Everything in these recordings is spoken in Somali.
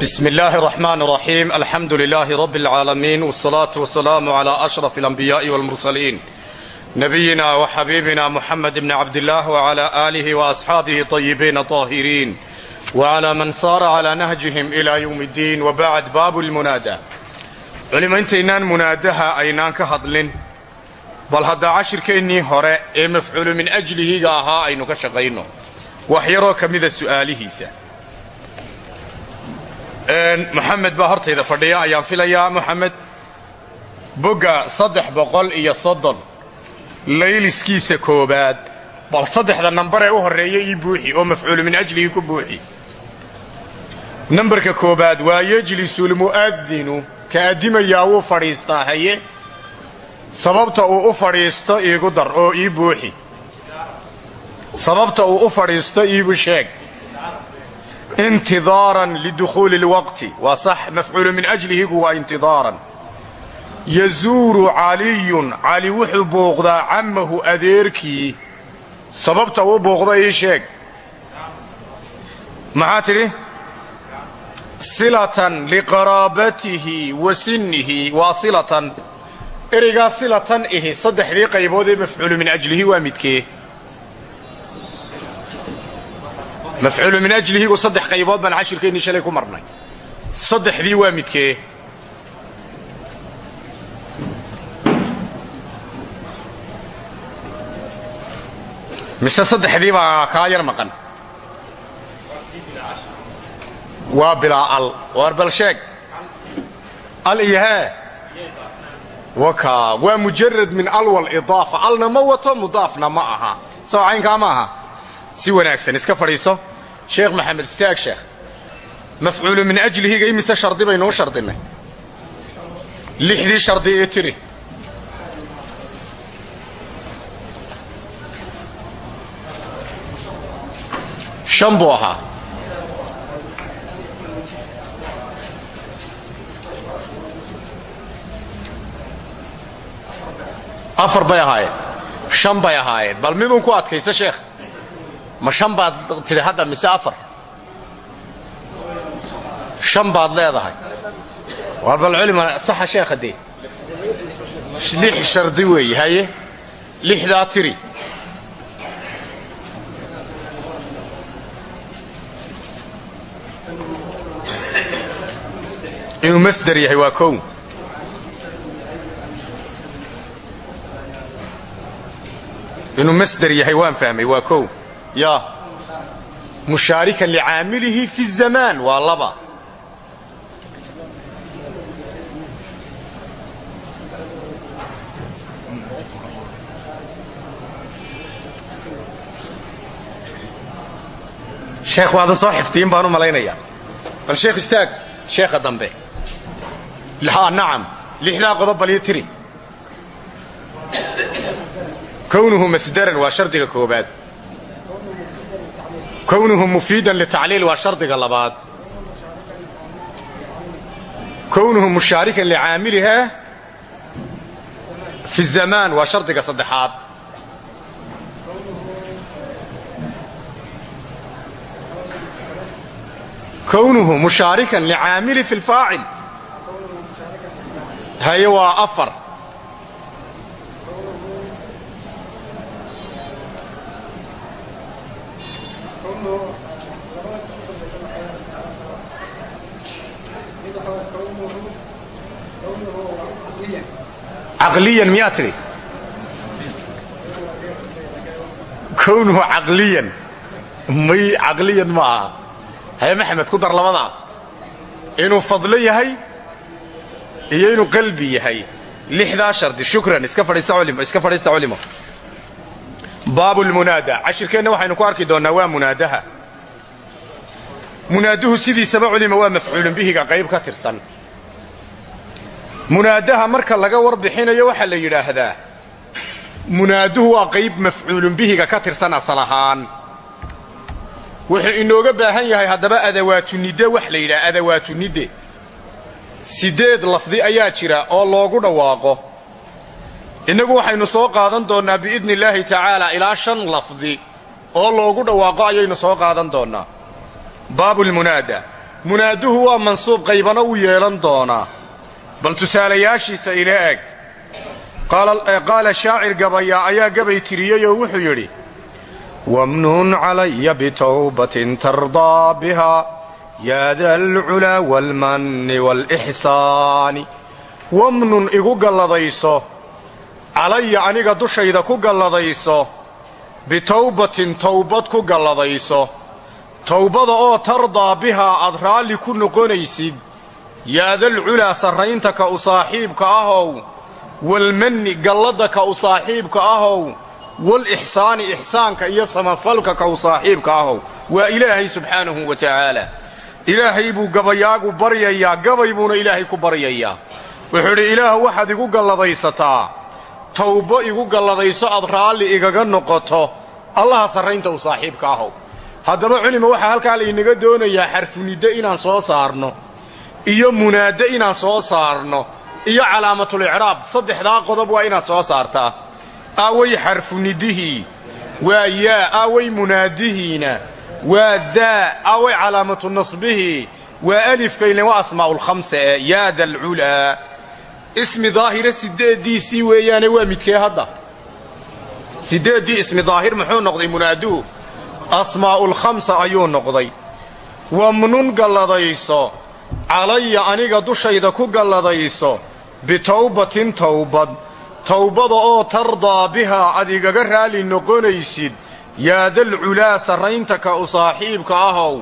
بسم الله الرحمن الرحيم الحمد لله رب العالمين والصلاة والسلام على أشرف الأنبياء والمرسلين نبينا وحبيبنا محمد بن عبد الله وعلى آله وأصحابه طيبين طاهرين وعلى من صار على نهجهم إلى يوم الدين وبعد باب المنادى culima intaynaan munaadaha aynaan ka hadlin bal haddaa cashirkeennii hore ee mafcuulu min ajlihiga ahaa aynu ka shaqayno wax yaroo ka mida su'aalihiisa moxamed baa hortayda fadhiya ayaan filayaa. Moxamed bogga saddex boqol iyo soddon layliskiisa koobaad bal saddexda nambar ee u horreeya ii buuxi oo mafcuulu min ajlihi ku buuxi. Nambarka koobaad waa yejlisu lmu'adinu ka addimayaa wuu fadhiistaa haye. Sababta uu u fadhiisto iigu dar oo ii buuxi. Sababta uu u fadhiisto iigu sheeg intidaaran lidukhuuli lwaqti waa sax mafcuulu min ajlihigu waa intidaaran yazuuru caliyun cali wuxuu booqdaa cammahu adeerkii sababta uu booqdo ii sheeg maxaa tidhi silatan liqaraabatihi wa sinnihi waa silatan ereygaa silatan ihi saddexdii qaybood ee mafcuulu min ajlihi waa midkee mafcuulu min ajlihigu saddex qaybood baan cashirkeennii shalay ku marnay saddexdii waa midkee mise saddexdii baa kaa yar maqan waa bilaa al waar bal sheeg al iyo hee waka waa mujarad min al walidaafa alna ma wato mudaafna ma aha soo caynkaa ma aha si wanaagsan iska fadhiiso sheekh maxamed istaag sheekh mafcuulu min ajlihiga imise shardi baynuu shardinay lixdii shardi ee tiri. Shan buu ahaa. Afar bay ahaayeen shan bay ahaayeen bal midun ku adkaysa sheekh ma shan baad tidhi hadda mise afar? Shan baad leedahay. War bal culima saxa sheekha dee lix shardi weeye haye? Lixdaa tiri. Inuu masder yahay waa kow. Inuu masder yahay waan fahmay waa kow ya. Mushaarikan licaamilihi fi zamaan waa laba. Sheekh waadan soo xifdiyin baan u malaynayaa bal sheekh istaag. Sheekha dambe nacam lixdaa qodob balyo tiri. Kownuhu masdaran waa shardiga koobaad kownuhu mufiidan litacliil waa shardiga labaad. Kownuhu mushaarikan licaamiliha fi zamaan waa shardiga saddexaad. Kownuhu mushaarikan licaamili fi lfaacil haye waa afar caqliyan miyaa tidhi kownuhu caqliyan may caqliyan ma aha haye maxamed ku dar labadaa inuu fadlo yahay iyo inuu qalbi yahay lixdaa shardi shukran iska fadhiista culimo baabu lmunaada cashirkeenna waxaynu ku arki doonnaa waa munaadaha munaaduhu sidiisaba culima waa mafcuulun bihiga qayb ka tirsan munaadaha marka laga warbixinayo waxaa la yidhaahdaa munaaduhu waa qayb mafcuulun bihiga ka tirsan asal ahaan. Wuxuu inooga baahan yahay haddaba adawaatunidde wax la yidhaha adawaatunidde siddeed lafdi ayaa jira oo loogu dhawaaqo. Innagu waxaynu soo qaadan doonnaa biidni illaahi tacaala ilaa shan lafdi oo loogu dhawaaqo ayaynu soo qaadan doonnaa. Baabulmunaada munaaduhu waa mansuub qaybana wuu yeelan doonaa bal tusaalayaashiisa ina eg. Qaala shaacir gabayaa ayaa gabay tiriyey oo wuxuu yidhi wamnun calaya bitawbatin tardaa biha yaada alculaa waalmanni waalixsaani wamnun igu galladayso calaya aniga dushayda ku galladayso bitawbatin towbad ku galladayso. Towbada oo tardaa bihaa aad raalli ku noqonaysid yaadalculaa sarraynta ka u saaxiibka ahow walmanni galladda ka u saaxiibka ahow walixsaani ixsaanka iyo samafalka ka u saaxiibka ahow. Waa ilaahay subxaanahu wa tacaala ilaahay buu gabayaagu baryayaa gabay buuna ilaahay ku baryayaa. Wuxuu idhi ilaah waxaad igu galladaysataa. Towbo igu galladayso aad raalli igaga noqoto. Allaha sarraynta u saaxiibka ahow. Haddaba culima waxaa halkaa laynaga doonayaa xarfuniddo inaan soo saarno iyo munaaddo inaan soo saarno iyo calaamatulicraab saddexdaa qodob waa inaad soo saartaa. Aaway xarfunidihii waa yaa. Aaway munaadihiina waa daa. Aaway calaamatu nasbihii waa alifkaylen waa asmaa'ulkhamsa ee yaada alculaa ismi daahira sideeddiisii weeyaane waa midkee hadda? Sideeddii ismi daahir muxuu noqday munaaduhu asmaa'ulkhamsa ayuu noqday. Wamnun galladayso calaya aniga dushayda ku galladayso bitawbatin towbad towbada oo tardaa bihaa ad igaga raali noqonaysid yaadalculaa sarraynta ka u saaxiibka ahow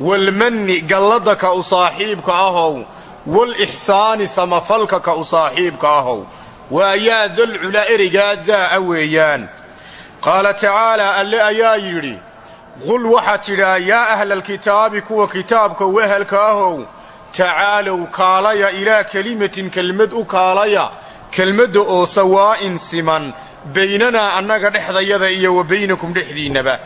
walmanni galladda ka u saaxiibka ahow walixsaani samafalka ka u saaxiibka ahow. Waa yaadalculaa ereygaa daa'a weeyaan. Qaala tacaalaa alle ayaa yidhi qul waxaad tidhaa yaa ahlalkitaabi kuwa kitaabka wehelka ahow tacaalow kaalaya ilaa kelimatin kelmad u kaalaya kelmadda oo sawaa'in siman baynanaa annaga dhexdayada iyo wa baynakum dhexdiinnaba.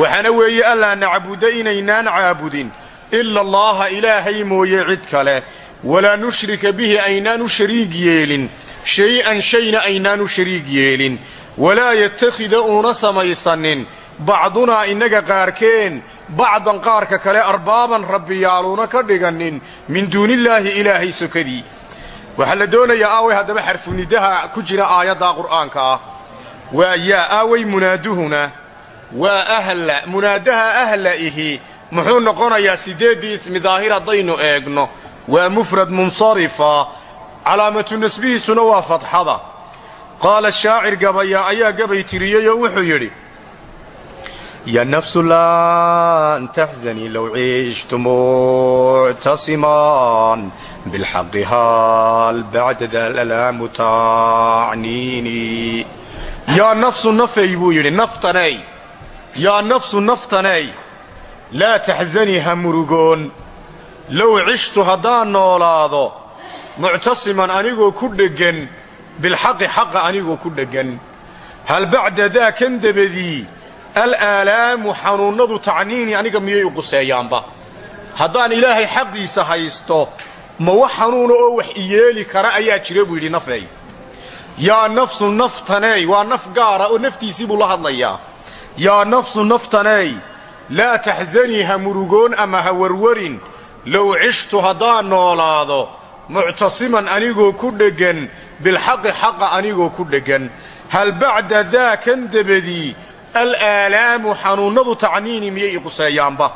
Waxaana weeye allaa nacbuda inaynaan caabudin ila allaaha ilaahay mooye cid kale. Walaa nushrika bihi aynaan u shariig yeelin shay-an shayna aynaan u shariig yeelin. Walaa yattakhida uuna samaysanin bacdunaa innaga qaarkeen bacdan qaarka kale arbaaban rabbiyaaluuna ka dhiganin min duunillaahi ilaahay sokadii waxaa la doonayaa aaway haddaba xarfunidaha ku jira aayaddaa qur'aanka ah. Waa aaway munaaduhuna. Waa ahla munaadaha ahla ihi. Muxuu noqonayaa siddeeddii ismi daahir haddaynu eegno. Waa mufrad munsarifa. Calaamatu nasbihiisuna waa fadxada. Qaala shaacir gabayaa ayaa gabay tiriyey oo wuxuu yidhi ya nafsu lan taxzanii low ciishtu muctasiman bilxaqi hal bacda dalalaamu tacniini yaa nafsu nafay buu yidhi naftanay yaa nafsu naftanay laa taxzanii ha murugoon low cishtu haddaan noolaado muctasiman anigoo ku dheggan bilxaqi xaqa anigoo ku dheggan hal bacda daa kan debadii alaalaamu xanuunnadu tacniini aniga miyay u quseeyaanba? Haddaan ilaahay xaqiisa haysto ma wax xanuuna oo wax iyeeli kara ayaa jira buu yidhi nafey yaa nafsu naftaneey waa naf gaara oo naftiisii buu la hadlayaa. Yaa nafsu naftaneey laa taxzanii ha murugoon ama ha warwarin. Low cishtu haddaan noolaado muctasiman anigoo ku dheggan bilxaqi xaqa anigoo ku dheggan hal bacda daa kan debadii alaalaamu xanuunnadu tacniini miyay i quseeyaanba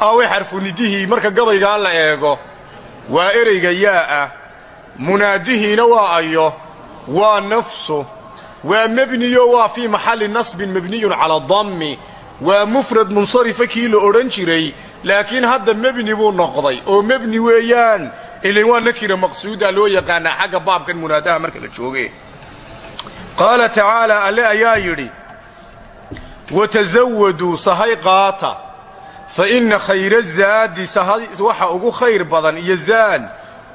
aaway xarfunidihii marka gabaygaa la eego. Waa ereyga yaa-ah munaadihiina waa ayo waa nafsu waa mebniyo waa fii maxalli nasbin mebniyun cala dammi. Waa mufrad munsarifa kii la odhan jiray laakiin hadda mebni buu noqday. Oo mebni weeyaan. Ilin waa nakira maqsuuda loo yaqaanaa xagga baabkan munaadaha marka la jooge qaala tacaalaa alle ayaa yidhi watasawaduu sahay qaata fa inna khayra zaadi waxa ugu khayr badan iyo zaad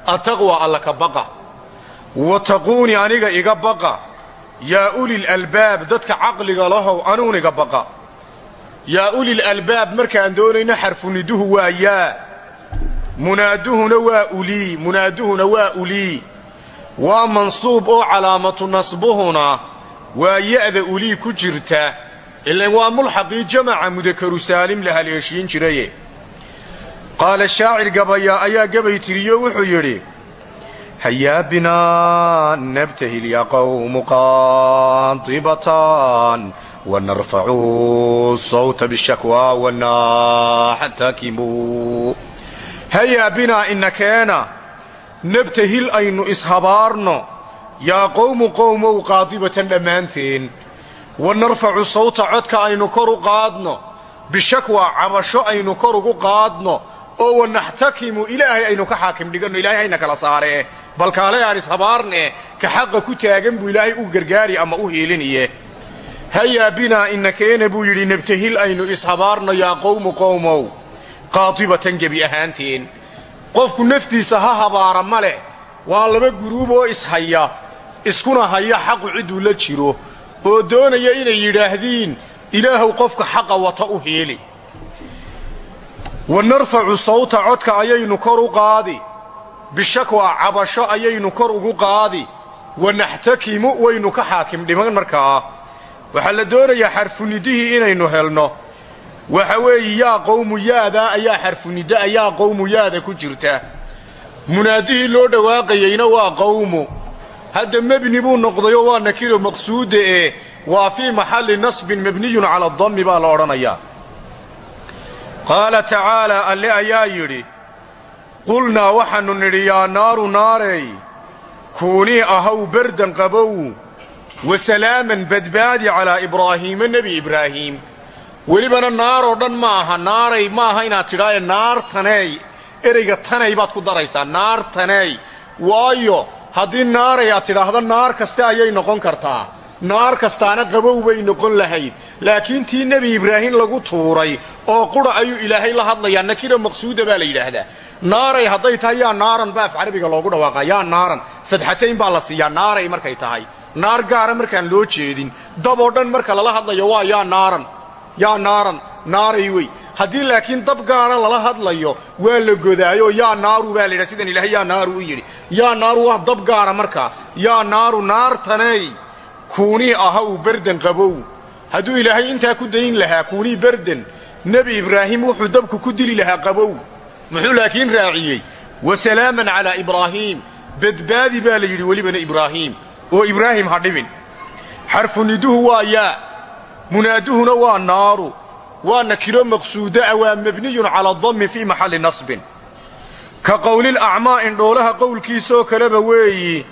ataqwa alla ka baqa wataquuni aniga iga baqa yaa ulil albaab dadka caqliga lahow anuun iga baqa yaa ulil albaab markaan doonayno xarfuniduhu waa yaa munaaduhuna waa ulii munaaduhuna waa ulii waa mansuub oo calaamatu nasbuhuna waa ya'da ulii ku jirta ilan waa mulxaqii jamaca mudakaru saalim la haleeshiin jiraye qaala shaacir gabaya ayaa gabay tiriyo wuxuu yidhi hayaa binaa nabtahil ya qawmu qaadibatan wanarfacu sawta bishakwa wanaxtakimuu hayaa binaa inakeena nabtahil aynu ishabaarno yaa qowmu qowmow qaadibatan dhammaanteen wanarfacu sawta codka aynu kor u qaadno. Bishakwa cabasho aynu kor ugu qaadno. Oo wanaxtakimu ilaahay aynu ka xaakim dhiganno. Ilahay hayna kala saaree balkaale aan ishabaarne ka xaqa ku taagan buu ilaahay u gargaari ama u hiiliniye. Hayaa binaa inakeena buu yidhi nabtahil aynu ishabaarno yaa qowmu qowmow qaadibatan gebi ahaanteen qofku naftiisa ha habaara ma leh waa laba guruub oo ishaya iskuna haya xaqu cidduu la jiro oo doonaya inay yidhaahdiin ilaahow qofka xaqa wata u hiili wa narfacu sawta codka ayaynu kor u qaadi. Bishakwa cabasho ayaynu kor ugu qaadi. Wa naxtakimu waynu ka xaakim dhiman markaa waxaa la doonayaa xarfunidihii inaynu helno. Waxa weeye yaa qowmu yaadaa ayaa xarfunidda ayaa qowmu yaada ku jirta. Munaadihii loo dhawaaqayeyna waa qowmu hadda mebni buu noqdayoo waa nakiro maqsuuda ee waa fii maxalli nasbin mabniyun cala dammi baa la odhanayaa qaala tacaalaa alle ayaa yidhi qulnaa waxaannu nidhi yaa naaru naarey kuunii ahaw bardan qabow wa salaaman badbaadi calaa ibraahiima nebi ibraahiim welibana naaroo dhan ma aha naaray ma aha inaad tidhaaye naartaneey ereyga tanay baad ku daraysaa naartaneey waayo haddii naaray aad tidhaahdo naar kaste ayay noqon kartaa. Naar kastaana qabow bay noqon lahayd. Laakiin tii nebi ibraahim lagu tuuray oo qura ayuu ilaahay la hadlayaa nakira maqsuuda baa la yidhaahdaa. Naaray hadday tahay yaa naaran ba af carabiga loogu dhawaaqa yaa naaran fadxatayn baa la siiyaa naaray markay tahay. Naar gaara markaan loo jeedin dab oo dhan marka lala hadlayo waa yaa naaran yaa naaran naaray wey haddii laakiin dab gaara lala hadlayo waa la godaayo yaa naaru baa la yidhaha sidan ilaahay yaa naaru u yidhi. Yaa naaru waa dab gaara markaa yaa naaru naartaney kuunii ahaw berdan qabow. Hadduu ilaahay intaa ku dayn lahaa kuunii berdan nebi ibraahim wuxuu dabku ku dili lahaa qabow. Muxuu laakiin raaciyey? Wa salaaman calaa ibraahiim badbaadi baa la yidhi welibana ibraahiim oo ibraahim ha dhibin. Xarfuniduhu waa yaa munaaduhuna waa naaru waa nakiro maqsuudaa waa mabniyun cala dammi fii maxalli nasbin. Ka qowlil acmaa indhoolaha qowlkiisoo kaleba weeyi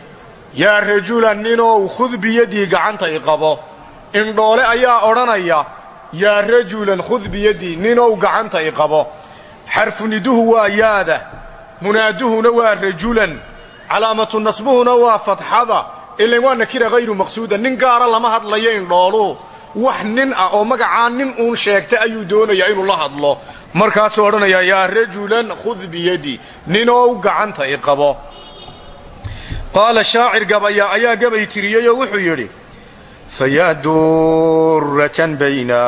yaa rajulan ninow khud biyadii gacanta i qabo. Indhoole ayaa odhanaya yaa rajulan khud biyadii ninow gacanta i qabo. Xarfuniduhu waa yaada munaaduhuna waa rajulan calaamatu nasbuhuna waa fatxada ilan waa nakira hayru maqsuuda nin gaara lama hadlayo indhooluhu wax nin ah oo magacaa nin uun sheegta ayuu doonayaa inuu la hadlo. Markaasuu odhanayaa yaa rajulan khud biyadii ninow gacanta i qabo. Qaala shaacir gabaya ayaa gabay tiriyeyoo wuxuu yidhi fayaa duratan bayna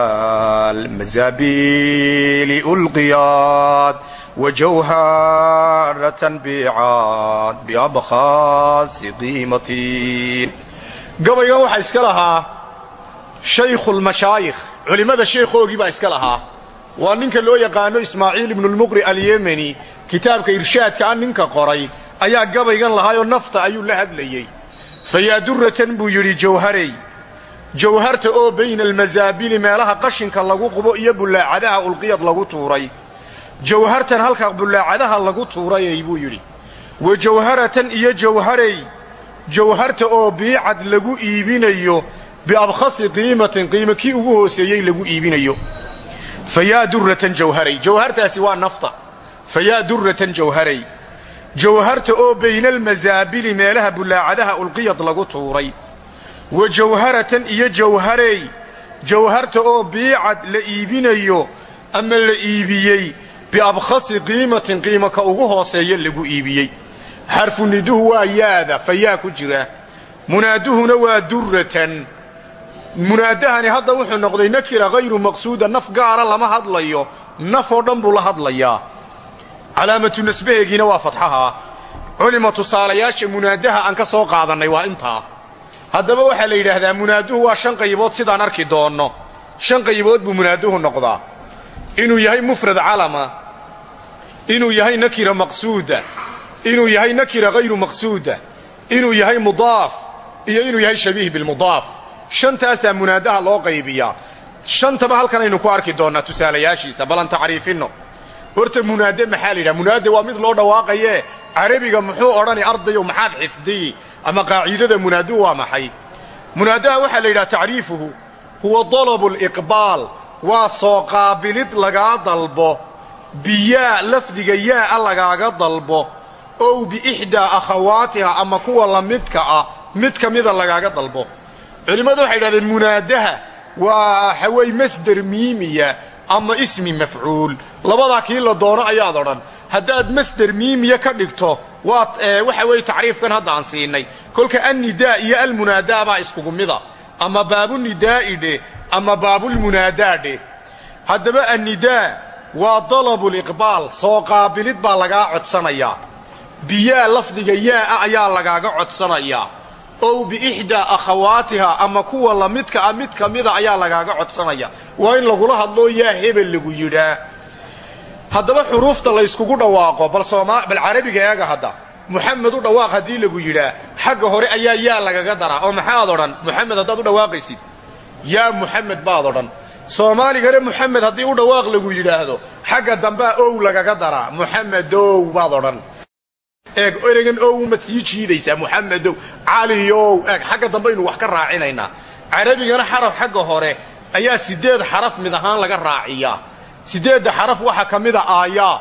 almasaabiili ulqiyaad wajawharatan biicaad biabkhaasi qiimatiin gabaygan waxaa iska lahaa shaykhulmashaayikh culimmada sheekhoogii baa iska lahaa. Waa ninka loo yaqaano ismaaciil ibnulmuqri alyemeni. Kitaabka irshaadka a ninka qoray ayaa gabaygan lahaayoo nafta ayuu la hadlayey. Fayaa duratan buu yidhi jawharey jawharta oo bayna almasaabili meelaha qashinka lagu qubo iyo bullaacadaha ulqiyad lagu tuuray. Jawhartan halka bullaacadaha lagu tuurayay buu yidhi. Wa jawharatan iyo jawharey jawharta oo biicad lagu iibinayo biabkhasi qiimatin qiimo kii ugu hooseeyey lagu iibinayo fayaa duratan jawharey jawhartaasi waa nafta fayaa duratan jawharey jawharta oo bayna almasaabili meelaha bullaacadaha ulqiyad lagu tuuray wa jawharatan iyo jawharey jawharta oo biicad la iibinayo ama la iibiyey biabkhasi qiimatin qiimo ka ugu hooseeya lagu iibiyey xarfuniduhu waa yaada fayaa ku jira munaaduhuna waa duratan munaadahani hadda wuxuu noqday nakira hayru maqsuuda naf gaara lama hadlayo. Naf oo dhan buu la hadlayaa. Calaamatu nasbaheegiina waa fatxaha. Culima tusaalayaasha munaadaha aan ka soo qaadannay waa intaa haddaba waxaa la yidhaahdaa munaaduhu waa shan qaybood sidaan arki doonno. Shan qaybood buu munaaduhu noqdaa. Inuu yahay mufrad calama. Inuu yahay nakira maqsuuda. Inuu yahay nakira hayru maqsuuda. Inuu yahay mudaaf. Iyo inuu yahay shabiih bilmudaaf shantaasaa munaadaha loo qaybiyaa. Shantaba halkan aynu ku arki doonnaa tusaalayaashiisa. Balan tacriifinno. Horta munaade maxaa la yidhaha? Munaade waa mid loo dhawaaqayee. Carabiga muxuu odhani ardayow maxaad xifdiyi ama qaaciidada munaadu waa maxay? Munaadaha waxaa la yidhaha tacriifuhu huwa dalabu liqbaal waa soo qaabilid lagaa dalbo. Biyaa lafdiga yaa'a lagaaga dalbo. Ow biixdaa akhawaatiha ama kuwa la midka ah mid ka mida lagaaga dalbo culimmadu waxay idhahdeen munaadaha waa waxaweye masder miimiya ama ismi mafcuul. Labadaa kii la doono ayaad odhan. Haddaad masder miimiya ka dhigto waad waxa weeye tacriifkan hadda aan siinay. Kolka annidaa iyo almunaadaa baa iskugu mida. Ama baabunidaa'i dheh ama baabulmunaadaa dheh haddaba annidaa waa dalabuliqbaal soo qaabilid baa lagaa codsanayaa. Biyaa lafdiga yaa'a ayaa lagaaga codsanayaa ow biixdaa akhawaatiha ama kuwa la midka ah mid ka mida ayaa lagaaga codsanaya. Waa in lagula hadloo yaa hebel lagu yidhaa haddaba xuruufta layskugu dhawaaqo bal bal carabiga eega hadda. Muxamed u dhawaaq haddii lagu yidhaa xagga hore ayaa yaa lagaga daraa. Oo maxaad odhan? Muxamed haddaad u dhawaaqaysid. Yaa muxamed baad odhan. Soomaaligare muxamed haddii u dhawaaq lagu yidhaahdo xagga dambea ow lagaga daraa. Muxamedow baad odhan eeg ereygan ow maad sii jiidaysaa muxamedow caliyow eeg xagga dambaynu wax ka raacinaynaa. Carabigana xaraf xagga hore ayaa sideed xaraf mid ahaan laga raaciyaa. Sideedda xaraf waxaa ka mida aayaa.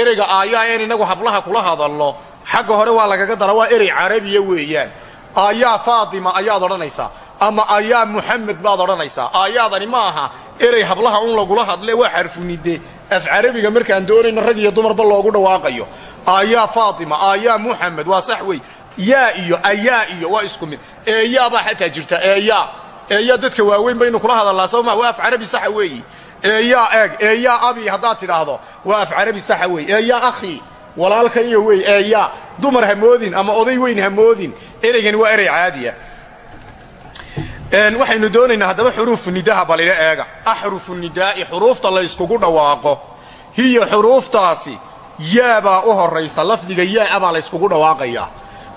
Ereyga aayaa een innagu hablaha kula hadalno. Xagga hore waa lagaga dara waa erey carabiya weeyaan. Aayaa faatima ayaad odhanaysaa ama aayaa muxamed baad odhanaysaa. Aayaadani ma aha erey hablaha un lagula hadle waa xarfunide af carabiga markaan doonayno rag iyo dumarba loogu dhawaaqayo aayaa faatima aayaa muxamed waa sax wey yaa iyo ayaa iyo waa isku mid. Eeyaabaa xataa jirta eeyaa eeyaa dadka waaweyn baynu kula hadalnaa soo ma waa af carabi saxa weeyi eeg eeyaa abi haddaad tidhaahdo waa af carabi saxa wey eeyaa akhi walaalka iyo wey eeyaa dumar hamoodin ama oday weyn hamoodin ereygani waa erey caadiya. Waxaynu doonaynaa haddaba xuruufu nidaha balila eega. Axrufu nidaa'i xuruufta layskugu dhawaaqo. Hiya xuruuftaasi yaabaa u horraysa lafdiga yaa baa layskugu dhawaaqayaa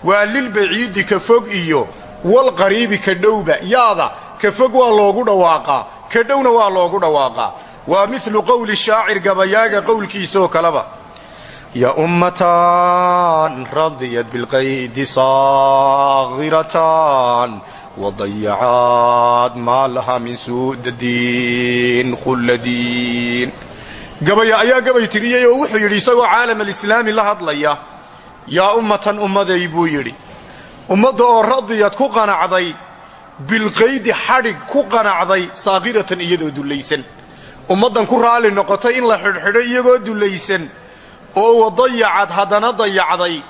waa lilbaciidi ka fog iyo walqariibi ka dhowba. Yaada ka fog waa loogu dhawaaqaa ka dhowna waa loogu dhawaaqaa waa milu qowli shaacir gabayaaga qowlkiisaoo kaleba. Ya ummatan radiyat bilqaydi saghiratan wadayacaad maa laha min suudadiin khuladiin gabaya ayaa gabay tiriyey oo wuxuu yidhi isagoo caalam alislaami la hadlaya yaa ummatan ummaday buu yidhi. Ummadda oo radiyad ku qanacday bilqaydi xadhig ku qanacday saakhiratan iyadoo dullaysan. Ummaddan ku raalli noqotay in la xidhxidho iyagoo dullaysan oo wadayacad haddana dayacday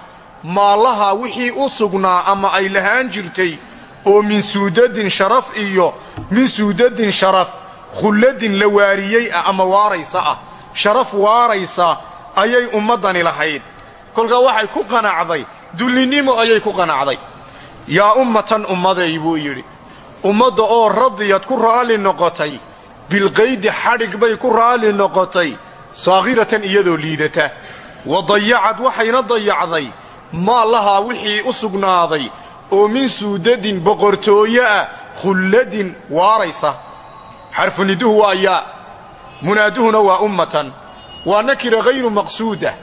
maallaha wixii u sugnaa ama ay lahaan jirtay oo min suudadin sharaf iyo min suudadin sharaf khulladin la waariyey ah ama waaraysa ah sharaf waaraysa ayay ummaddani lahayd. Kolkaa waxay ku qanacday dullinnimo ayay ku qanacday. Yaa ummatan ummaday buu yidhi ummadda oo radiyad ku raalli noqotay bilqaydi xadhig bay ku raalli noqotay saakhiratan iyadoo liidata. Wa dayacad waxayna dayacday maa lahaa wixii u sugnaaday oo min suudadin boqortooyo ah khulladin waaraysa. Xarfuniduhu waa yaa munaaduhuna waa ummatan. Waa nakira hayru maqsuuda.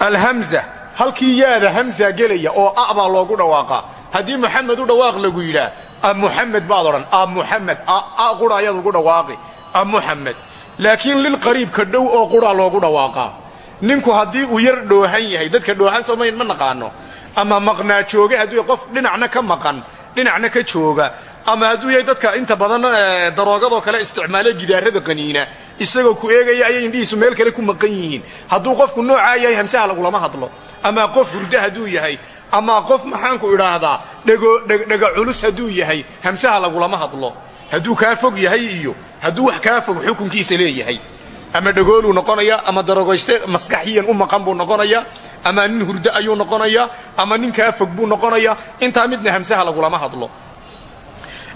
Alhamza halkii yaada hamza gelaya oo a baa loogu dhawaaqaa haddii muxamed u dhawaaq lagu yidhaah a muxamed baad odhan a muxamed a qura ayaad ugu dhawaaqi a muxamed laakiin lilqariib ka dhow oo quraa loogu dhawaaqaa ninku haddii uu yar dhoohan yahay dadka dhoohan samayn ma naqaano. Ama maqnaa jooga hadduu qof dhinacna ka maqan dhinacna ka jooga ama hadduu yahay dadka inta badan daroogadoo kale isticmaalo gidaarada qaniina. Isagoo ku eegaya ayay indhihiisu meel kale ku maqan yihiin. Hadduu qofku noocaa yahay hamsaha lagulama hadlo. Ama qof hurdo hadduu yahay. Ama qof maxaanku idhaahdaa dhega culus hadduu yahay hamsaha lagulama hadlo. Hadduu kaa fog yahay iyo hadduu wax kaa fog xukunkiisa leeyahay. Ama dhagooluu noqonaya ama darogoyste maskaxiyan u maqan buu noqonaya ama nin hurdo ayuu noqonaya ama nin kaa fog buu noqonaya intaa midna hamsaha lagulama hadlo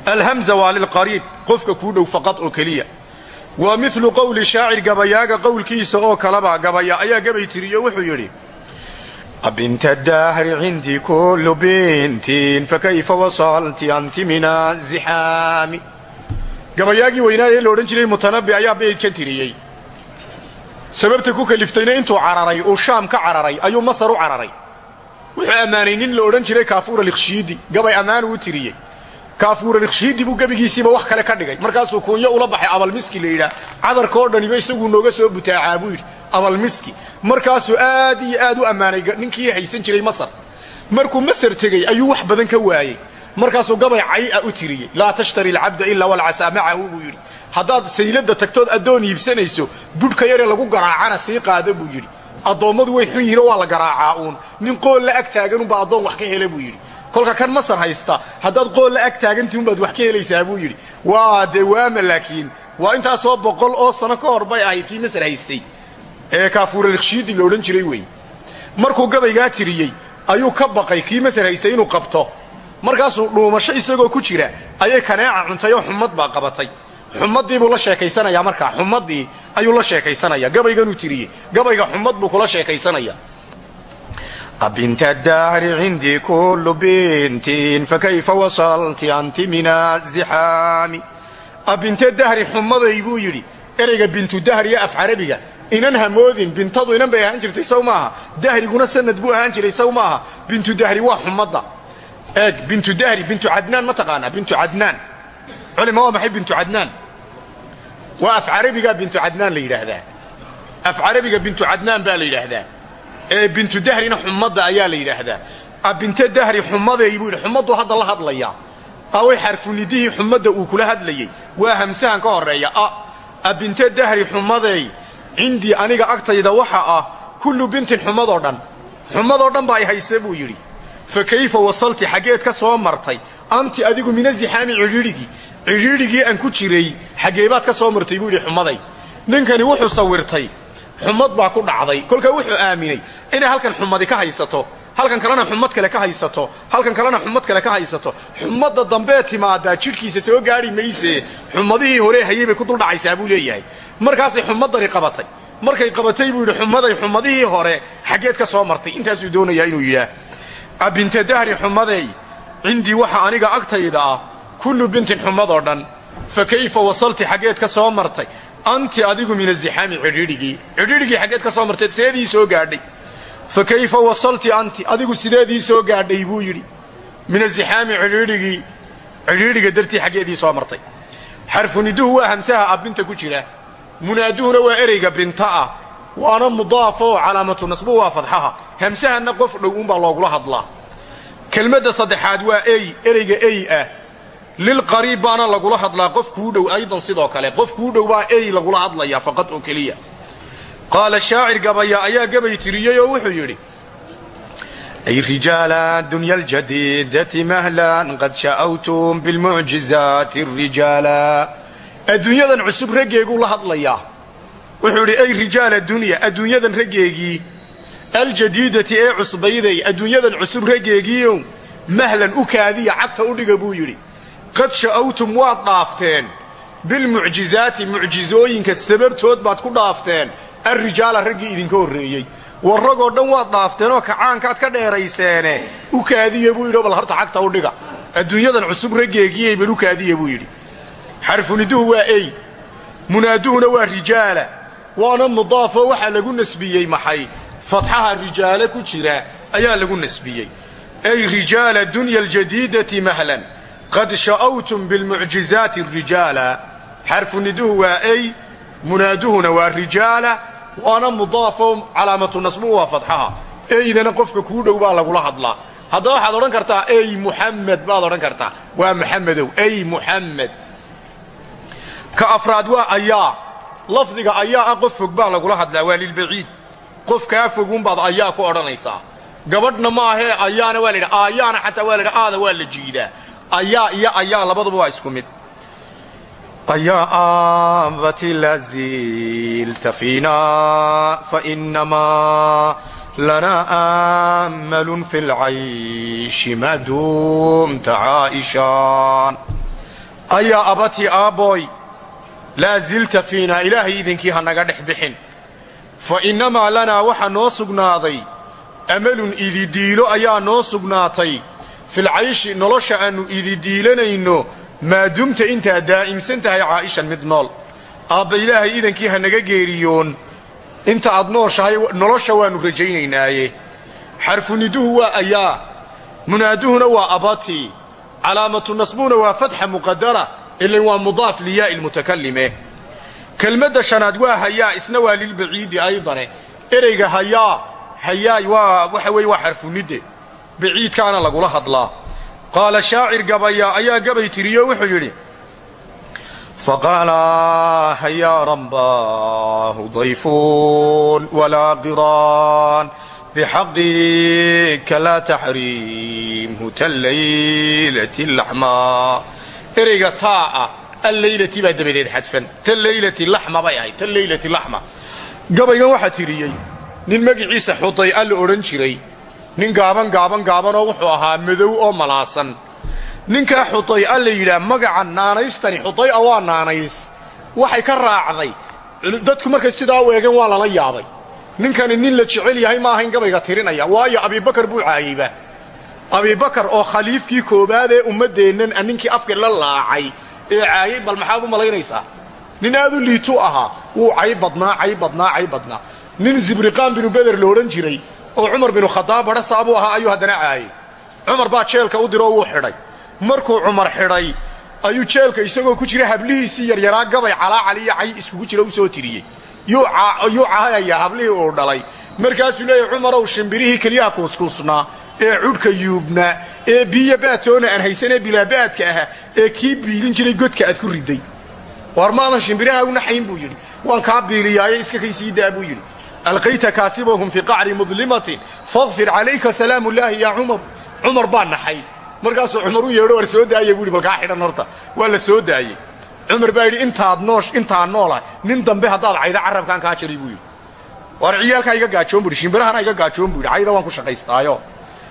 alhamza waa lilqariib qofka kuu dhow faqad oo keliya. Waa milu qowli shaacir gabayaaga qowlkiisa oo kaleba gabaya ayaa gabay tiriyo wuxuu yidhi abinta dahri cindii kullu bintin fakayfa wasalti anti min azixaami gabayaagii weynaaye la odhan jiray sababta ku kaliftayna intuu cararay uu shaam ka cararay ayuu masar u cararay. Wuxuu ammaanay nin la odhan jiray kaafuura likhshiidi gabay ammaanu u tiriyey kaafuura likhshiidi buu gebigiisiiba wax kale ka dhigay. Markaasuu kuunyo ula baxay abalmiski la yidhaah cadarka oo dhaniba isaguu nooga soo butaacaa buu yidhi abalmiski markaasuu aad iyo aad u ammaanay ninkii haysan jiray masar. Markuu masar tegey ayuu wax badan ka waayey markaasuu gabay cay'a u tiriyey laa tashtari alcabda ilaa walcasaa macahu buu yidhi. Haddaad saylada tagtood addoon iibsanayso budhka yare lagu garaacana sii qaada buu yidhi. Addoommadu way xun yihiinoo waa la garaacaa uun. Nin qool la ag taaganunbaa addoon wax ka hela buu yidhi kolka kan masar haysta haddaad qool la ag taagantii unbaad wax ka helaysaa buu yidhi. Waa dee waama laakiin waa intaasoo boqol oo sano ka hor bay ahayd kii masar haystay. Ee kaafuuralikhshiidi la odhan jiray wey. Markuu gabaygaa tiriyey ayuu ka baqay kii masar haystay inuu qabto. Markaasuu dhuumasho isagoo ku jira ayay kaneeca cuntay oo xumad baa qabatay. Xumadii buu la sheekaysanayaa markaa xumadii ayuu la sheekaysanaya. Gabayganuu tiriyey. Gabayga xumad buu kula sheekaysanaya abinta dahri cindii kullu bintin fakayfa wasalti anti min azixaami abinte dahri xumaday buu yidhi ereyga bintu dahri ee af carabiga inan hamoodin bintadu inan bay ahaan jirtay saw maaha dahriguna sanad buu ahaan jiray saw maaha bintu dahri waa xumadda eeg bintu dahri bintu cadnaan ma taqaanaa bintu cadnaan culima waa maxay bintu cadnaan waa af carabiga bintu cadnaan la yidhaahdaa af ee bintu dahrina xumadda ayaa la yidhaahdaa. Abinte dahri xumaday buu yidhi xumaddu hadda la hadlayaa away xarfunidihii xumadda uu kula hadlayey waa hamsahan ka horreeya. A abinte dahri xumaday cindii aniga agtayda waxa ah kullu bintin xumadoo dhan. Xumadoo dhan baa ay hayse buu yidhi. Fa kayfa wasalti xaggeed ka soo martay. Anti adigu mina zixaami cidhiidhigii cidhiidhigii aan ku jiray xaggeebaad ka soo martay buu yidhi xumaday ninkani wuxuu sawirtay xumad baa ku dhacday. kolkaa wuxuu aaminay inay halkan xumadi ka haysato halkan kalena xumad kale ka haysato halkan kalena xumad kale ka haysato. Xumadda dambee timaadaa jidhkiisa soo gaadhi mayse xumadihii hore hayay bay ku duldhacaysaa buu leeyahay. Markaasay xumadani qabatay. Markay qabatay buu yidhi xumaday xumadihii hore xaggeed ka soo martay. Intaasuu doonayaa inuu yidhaah abinte dahri xumaday cindii waxa aniga agtayda ah kullu bintin xumadoo dhan fa kayfa wasalti xaggeed ka soo martay anti adigu min azixaami cidhiidhigii cidhiidhigii xaggeed ka soo marteed seedii soo gaadhay. Fa kayfa wasalti anti? Adigu sideedii soo gaadhay buu yidhi. Min azixaami cidhiidhigii cidhiidhiga dartii xaggeedii soo martay. Xarfuniduhu waa hamsaha abbinta ku jira. Munaaduhuna waa ereyga binta ah. Waana mudaafo oo calaamatu nasbu waa fadxaha. Hamsahanna qof dhow uunbaa loogula hadlaa. Kelmadda saddexaad waa ey ereyga ey ah lilqariib baana lagula hadlaa qof kuu dhow aydan sidoo kale. Qof kuu dhow baa ey lagula hadlayaa faqad oo keliya. Qaala shaacir gabaya ayaa gabay tiriyey oo wuxuu yidhi ay rijaala dunya ljadiidati mahlan qad sha'awtum bilmucjizaati rijaala. Adduunyadan cusub raggeeguu la hadlayaa. Wuxuu idhi ay rijaala dunya adduunyadan raggeegii aljadiidati ee cusbayday adduunyadan cusub raggeegiio mahlan u kaadiya cagta u dhiga buu yidhi qad sha'awtum waad dhaafteen bilmucjizaati mucjizooyinka sababtood baad ku dhaafteen. Alrijaala raggii idinka horreeyey. War ragoo dhan waad dhaafteenoo kacaankaad ka dheerayseene. U kaadiya buu yidhi bal harta cagta u dhiga. Adduunyadan cusub raggeegiyey bal u kaadiya buu yidhi. Xarfuniduhu waa ey munaaduhuna waa rijaala. Waana mudaafo waxaa lagu nasbiyey maxay? Fatxaha rijaale ku jira ayaa lagu nasbiyey. Ay rijaala dunya aljadiidati mahlan qad sha'awtum bilmucjizaati rijaala xarfuniduhu waa ey munaaduhuna waa rijaala waana mudaafo calaamatu nasbu waa fatxaha eydana qofka kuu dhow baa lagula hadlaa. Haddaba waxaad odhan kartaa ey muxamed baad odhan kartaa. Waa muxamedow ey muxamed ka afraad waa ayaa. Lafdiga ayaa ah qof fog baa lagula hadlaa waa lilbaciid qof kaa fogunbaad ayaa ku odhanaysaa. Gabadhna maahee ayaana waa ladha aayaana xataa waa ladha aada waa la jiidaa ayaa iyo ayaa labaduba waa isku mid. Ayaa aabati lazilta fiina fainamaa lanaa amalun fi lcayshi ma dumta caaishaan ayaa abati aabboy laa zilta fiinaa ilaahay idinkii ha naga dhex bixin. Fa innamaa lanaa waxaa noo sugnaaday amalun ididiilo ayaa noo sugnaatay filcayshi nolosha aannu ididiilanayno maadumta intaad daa'imsan tahay caa'ishan mid nool. Aabba ilaahay idankii ha naga geeriyoon inta aad nooshahay nolosha waannu rajaynaynaaye. Xarfuniduhu waa ayaa munaaduhuna waa abati calaamatu nasbuna waa fatxa muqadara ilan waa mudaaf liyaa'i lmutakalime kelmadda shanaad waa hayaa isna waa lilbaciidi aydane. Ereyga hayaa hayaay waa waxa weeye waa xarfunidde baciidkaana lagula hadlaa. Qaala shaacir gabaya ayaa gabay tiriyo wuxuu yidhi faqaala hayaa rambaahu dayfuun walaa qiraan bixaqika laa taxriimhu talaylati laxmaa ereyga taa'a allaylati baa dabadeed xadfan talaylati laxma bay ahayd talaylati laxma gabaygan waxaa tiriyey nin magiciisa xuday a la odhan jiray nin gaaban gaaban gaabanoo wuxuu ahaa madow oo malaasan. Ninkaa xuday a la yidhaah magaca naanaystani xuday a waa naanays. Waxay ka raacday. Dadku markay sidaa u eegeen waa lala yaabay. Ninkani nin la jecel yahay maaha in gabayga tirinaya. Waayo abibakar buu caayeyba abibakar oo khaliifkii koowaad ee ummaddeennan ninkii afka la laacay ee caayay bal maxaad u malaynaysaa? Nin aad u liitu ahaa. Wuu cay badnaa cay badnaa cay badnaa nin zibriqaan binu beder odhan jiray oo cumar binu khadaab badhasaabuu ahaa ayuu haddana caayay. Cumar baa jeelka u diroo wuu xidhay. Markuu cumar xidhay ayuu jeelka isagoo ku jira hablihiisii yaryaraa gabay calaacali iyo cay iskugu jira u soo tiriyey. Yuu caayayaa hablihii uu dhalay. Markaasuu leeyahy cumarow shimbirihii keliyaha kuuskuusnaa ee cudhka yuubnaa ee biyo baatoona aan haysanee bilaabaadka ahaa ee kii biilin jiray godka aad ku riday. War shimbiraha u naxayn buu yidhi. Waan kaa biiliyaaye iska kay sii daa buu yidhi alqayta kaasibahum fii qacri mudlimatin faqfir calayka salaamu llaahi yaa cumar. Cumar baa naxay. Markaasuu cumar u yeedho war soo daaya buu yidhi bal kaa xidhan horta waa la soo daayey cumar baa yidhi intaad noosh intaa noola nin dambe haddaad cayda carabkaan kaa jari buu yidhi. War ciyaalkaa iga gaajoon buu yidhi. Shimbirahana iga gaajoon buu yidhi. Cayda waan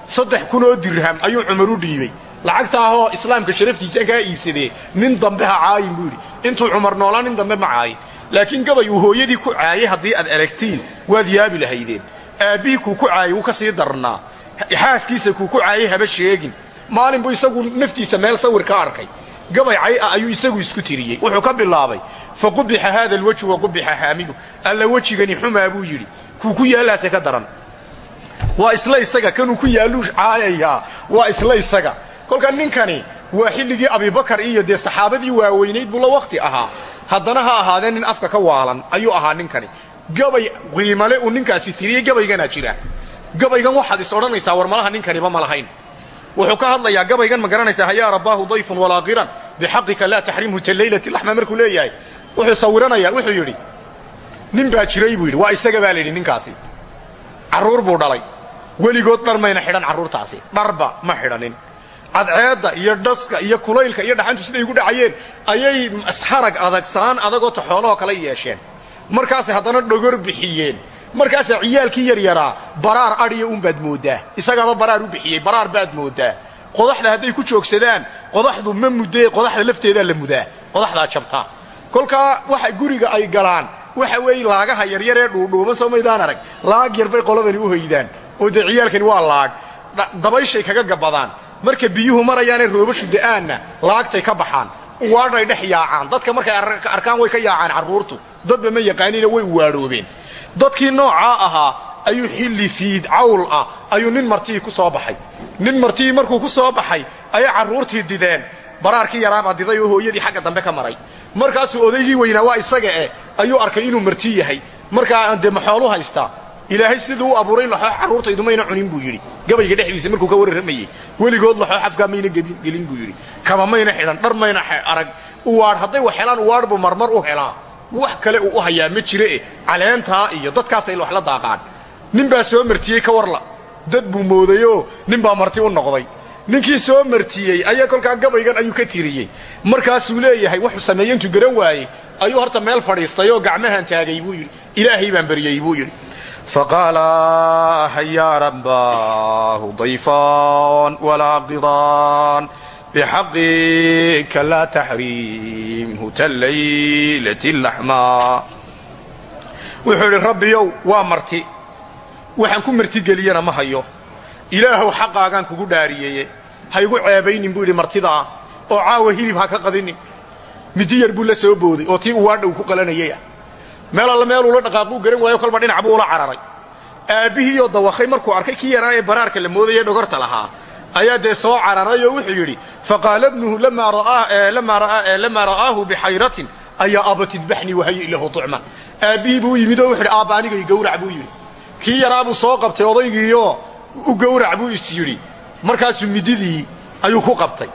saddex kun oo dirham ayuu cumar dhiibay. Lacagtaahoo islaamka sharaftiisa kaa iibsadee nin dambe ha caayin buu yidhi. Intuu cumar noolaa nin dambe ma caayin laakiin gabay uu hooyadii ku caayay haddii aad aragtiin waad yaabi lahaydeen. Aabbihii kuu ku caayay wuu ka sii darnaa. Xaaskiisa kuu ku caayay haba sheegin. Maalin buu isagu naftiisa meel sawir ka arkay. Gabay cay ah ayuu isagu isku tiriyey. Wuxuu ka bilaabay fa qubixa haada alwejhu wa qubixa xaamidu alla wejigani xumaa buu yidhi kuu ku yaallaase ka daran. Waa isla isaga kanuu ku yaalluu caayayaa. Waa isla isaga. Kolka ninkani waa xilligii abibakar iyo dee saxaabadii waaweynayd buu la wakhti ahaa haddana ha ahaadee nin afka ka waalan ayuu ahaa ninkani. Gabay qiimale uu ninkaasi tiriyey gabayganaa jira. Gabaygan waxaad is odhanaysaa war malaha ninkaniba ma lahayn. Wuxuu ka hadlayaa gabaygan ma garanaysaa hayaa rabbaahu dayfun walaaqiran bixaqika laa taxrimhu talaylati laxma markuu leeyahay. Wuxuu sawiranayaa wuxuu yidhi nin baa jiray buu yidhi waa isaga baa layidhi ninkaasi. Carruur buu dhalay. Weligood dhar mayna xidhan carruurtaasi. Dharba ma xidhanin cadceedda iyo dhaska iyo kulaylka iyo dhaxantu siday ugu dhacayeen ayay harag adag saan adagoo taxoolahoo kale yeesheen. Markaasay haddana dhogor bixiyeen. Markaasaa ciyaalkii yaryaraa baraar adhiya unbaad mooddaa isagaaba baraar u bixiyey baraar baad mooddaa qodaxda hadday ku joogsadaan qodaxdu ma muddee qodaxda lafteedaa la mudaa. Qodaxdaa jabtaa kolkaa waxa guriga ay galaan waxa weeye laagaha yaryar ee dhuudhuuban soo arag. Laag yar bay qoladani u hoydaan. Oo dee ciyaalkani waa laag. Dabayshay kaga gabadaan marka biyuhu marayaanee roobashu da'aanna laagtay ka baxaan uwaadhay dhex yaacaan. Dadka markay arkaan way ka yaacaan carruurtu dadba ma yaqaaniina way uwaadhoobeen. Dadkii noocaa ahaa ayuu xilli fiid cawl ah ayuu nin martihii ku soo baxay. Nin martihii markuu ku soo baxay ayay carruurtii dideen. Baraarkii yaraabaa diday oo hooyadii xagga dambe ka maray. Markaasuu odaygii weynaa waa isaga eh ayuu arkay inuu marti yahay. Markaa dee maxoolu haystaa ilaahay siduu u abuuray laxoox carruurtaydu mayna cunin buu yidhi. Gabayga dhexdiisa markuu ka warramayey weligood laxoox afkaa mayna gelin buu yidhi. Kaba mayna xidhan dhar mayna arag. Uwaadh hadday wax helaan uwaadh buu marmar u helaa. Wax kale uu u hayaa ma jire eh caleentaa iyo dadkaasay wax la daaqaan. Nin baa soo martiyey ka warla. Dad buu moodayoo nin baa marti u noqday. Ninkii soo martiyey ayaa kolkaa gabaygan ayuu ka tiriyey. Markaasuu leeyahay wuxuu sameeye intuu garan waayey. Ayuu horta meel fadhiistay oo gacmahan taagay buu yidhi. Ilaahay baan baryey buu yidhi faqaala hayaa rabbaahu dayfaan walaaqidan bixaqika laa taxriimhu talaylati laxmaa wuxuu idhi rabbiyow waa marti waxaan ku martigeliyana ma hayo ilaahow xaqaagaan kugu dhaariyeeye ha igu ceebaynin buu yidhi martidaa oo caawa hilib ha ka qadinin midi yar buu la soo booday oo tii uwaadhow ku qalanayay ah meel alla meeluu la dhaqaaquu garan waayo kolba dhinac buu ula cararay. Aabbihiioo dawakhay markuu arkay kii yaraa ee baraarka la moodaya dhogorta lahaa ayaa dee soo cararay oo wuxuu yidhi faqaala bnuhu lamaa ra'aahu bixayratin ayaa abatidbaxnii wahayi lahu tucman aabbihii buu yimid oo wuxu yidhi aabba gawrac buu yidhi. Kii yaraa buu soo qabtay odaygiioo u gawrac buu is yidhi. Markaasuu mididii ayuu ku qabtay.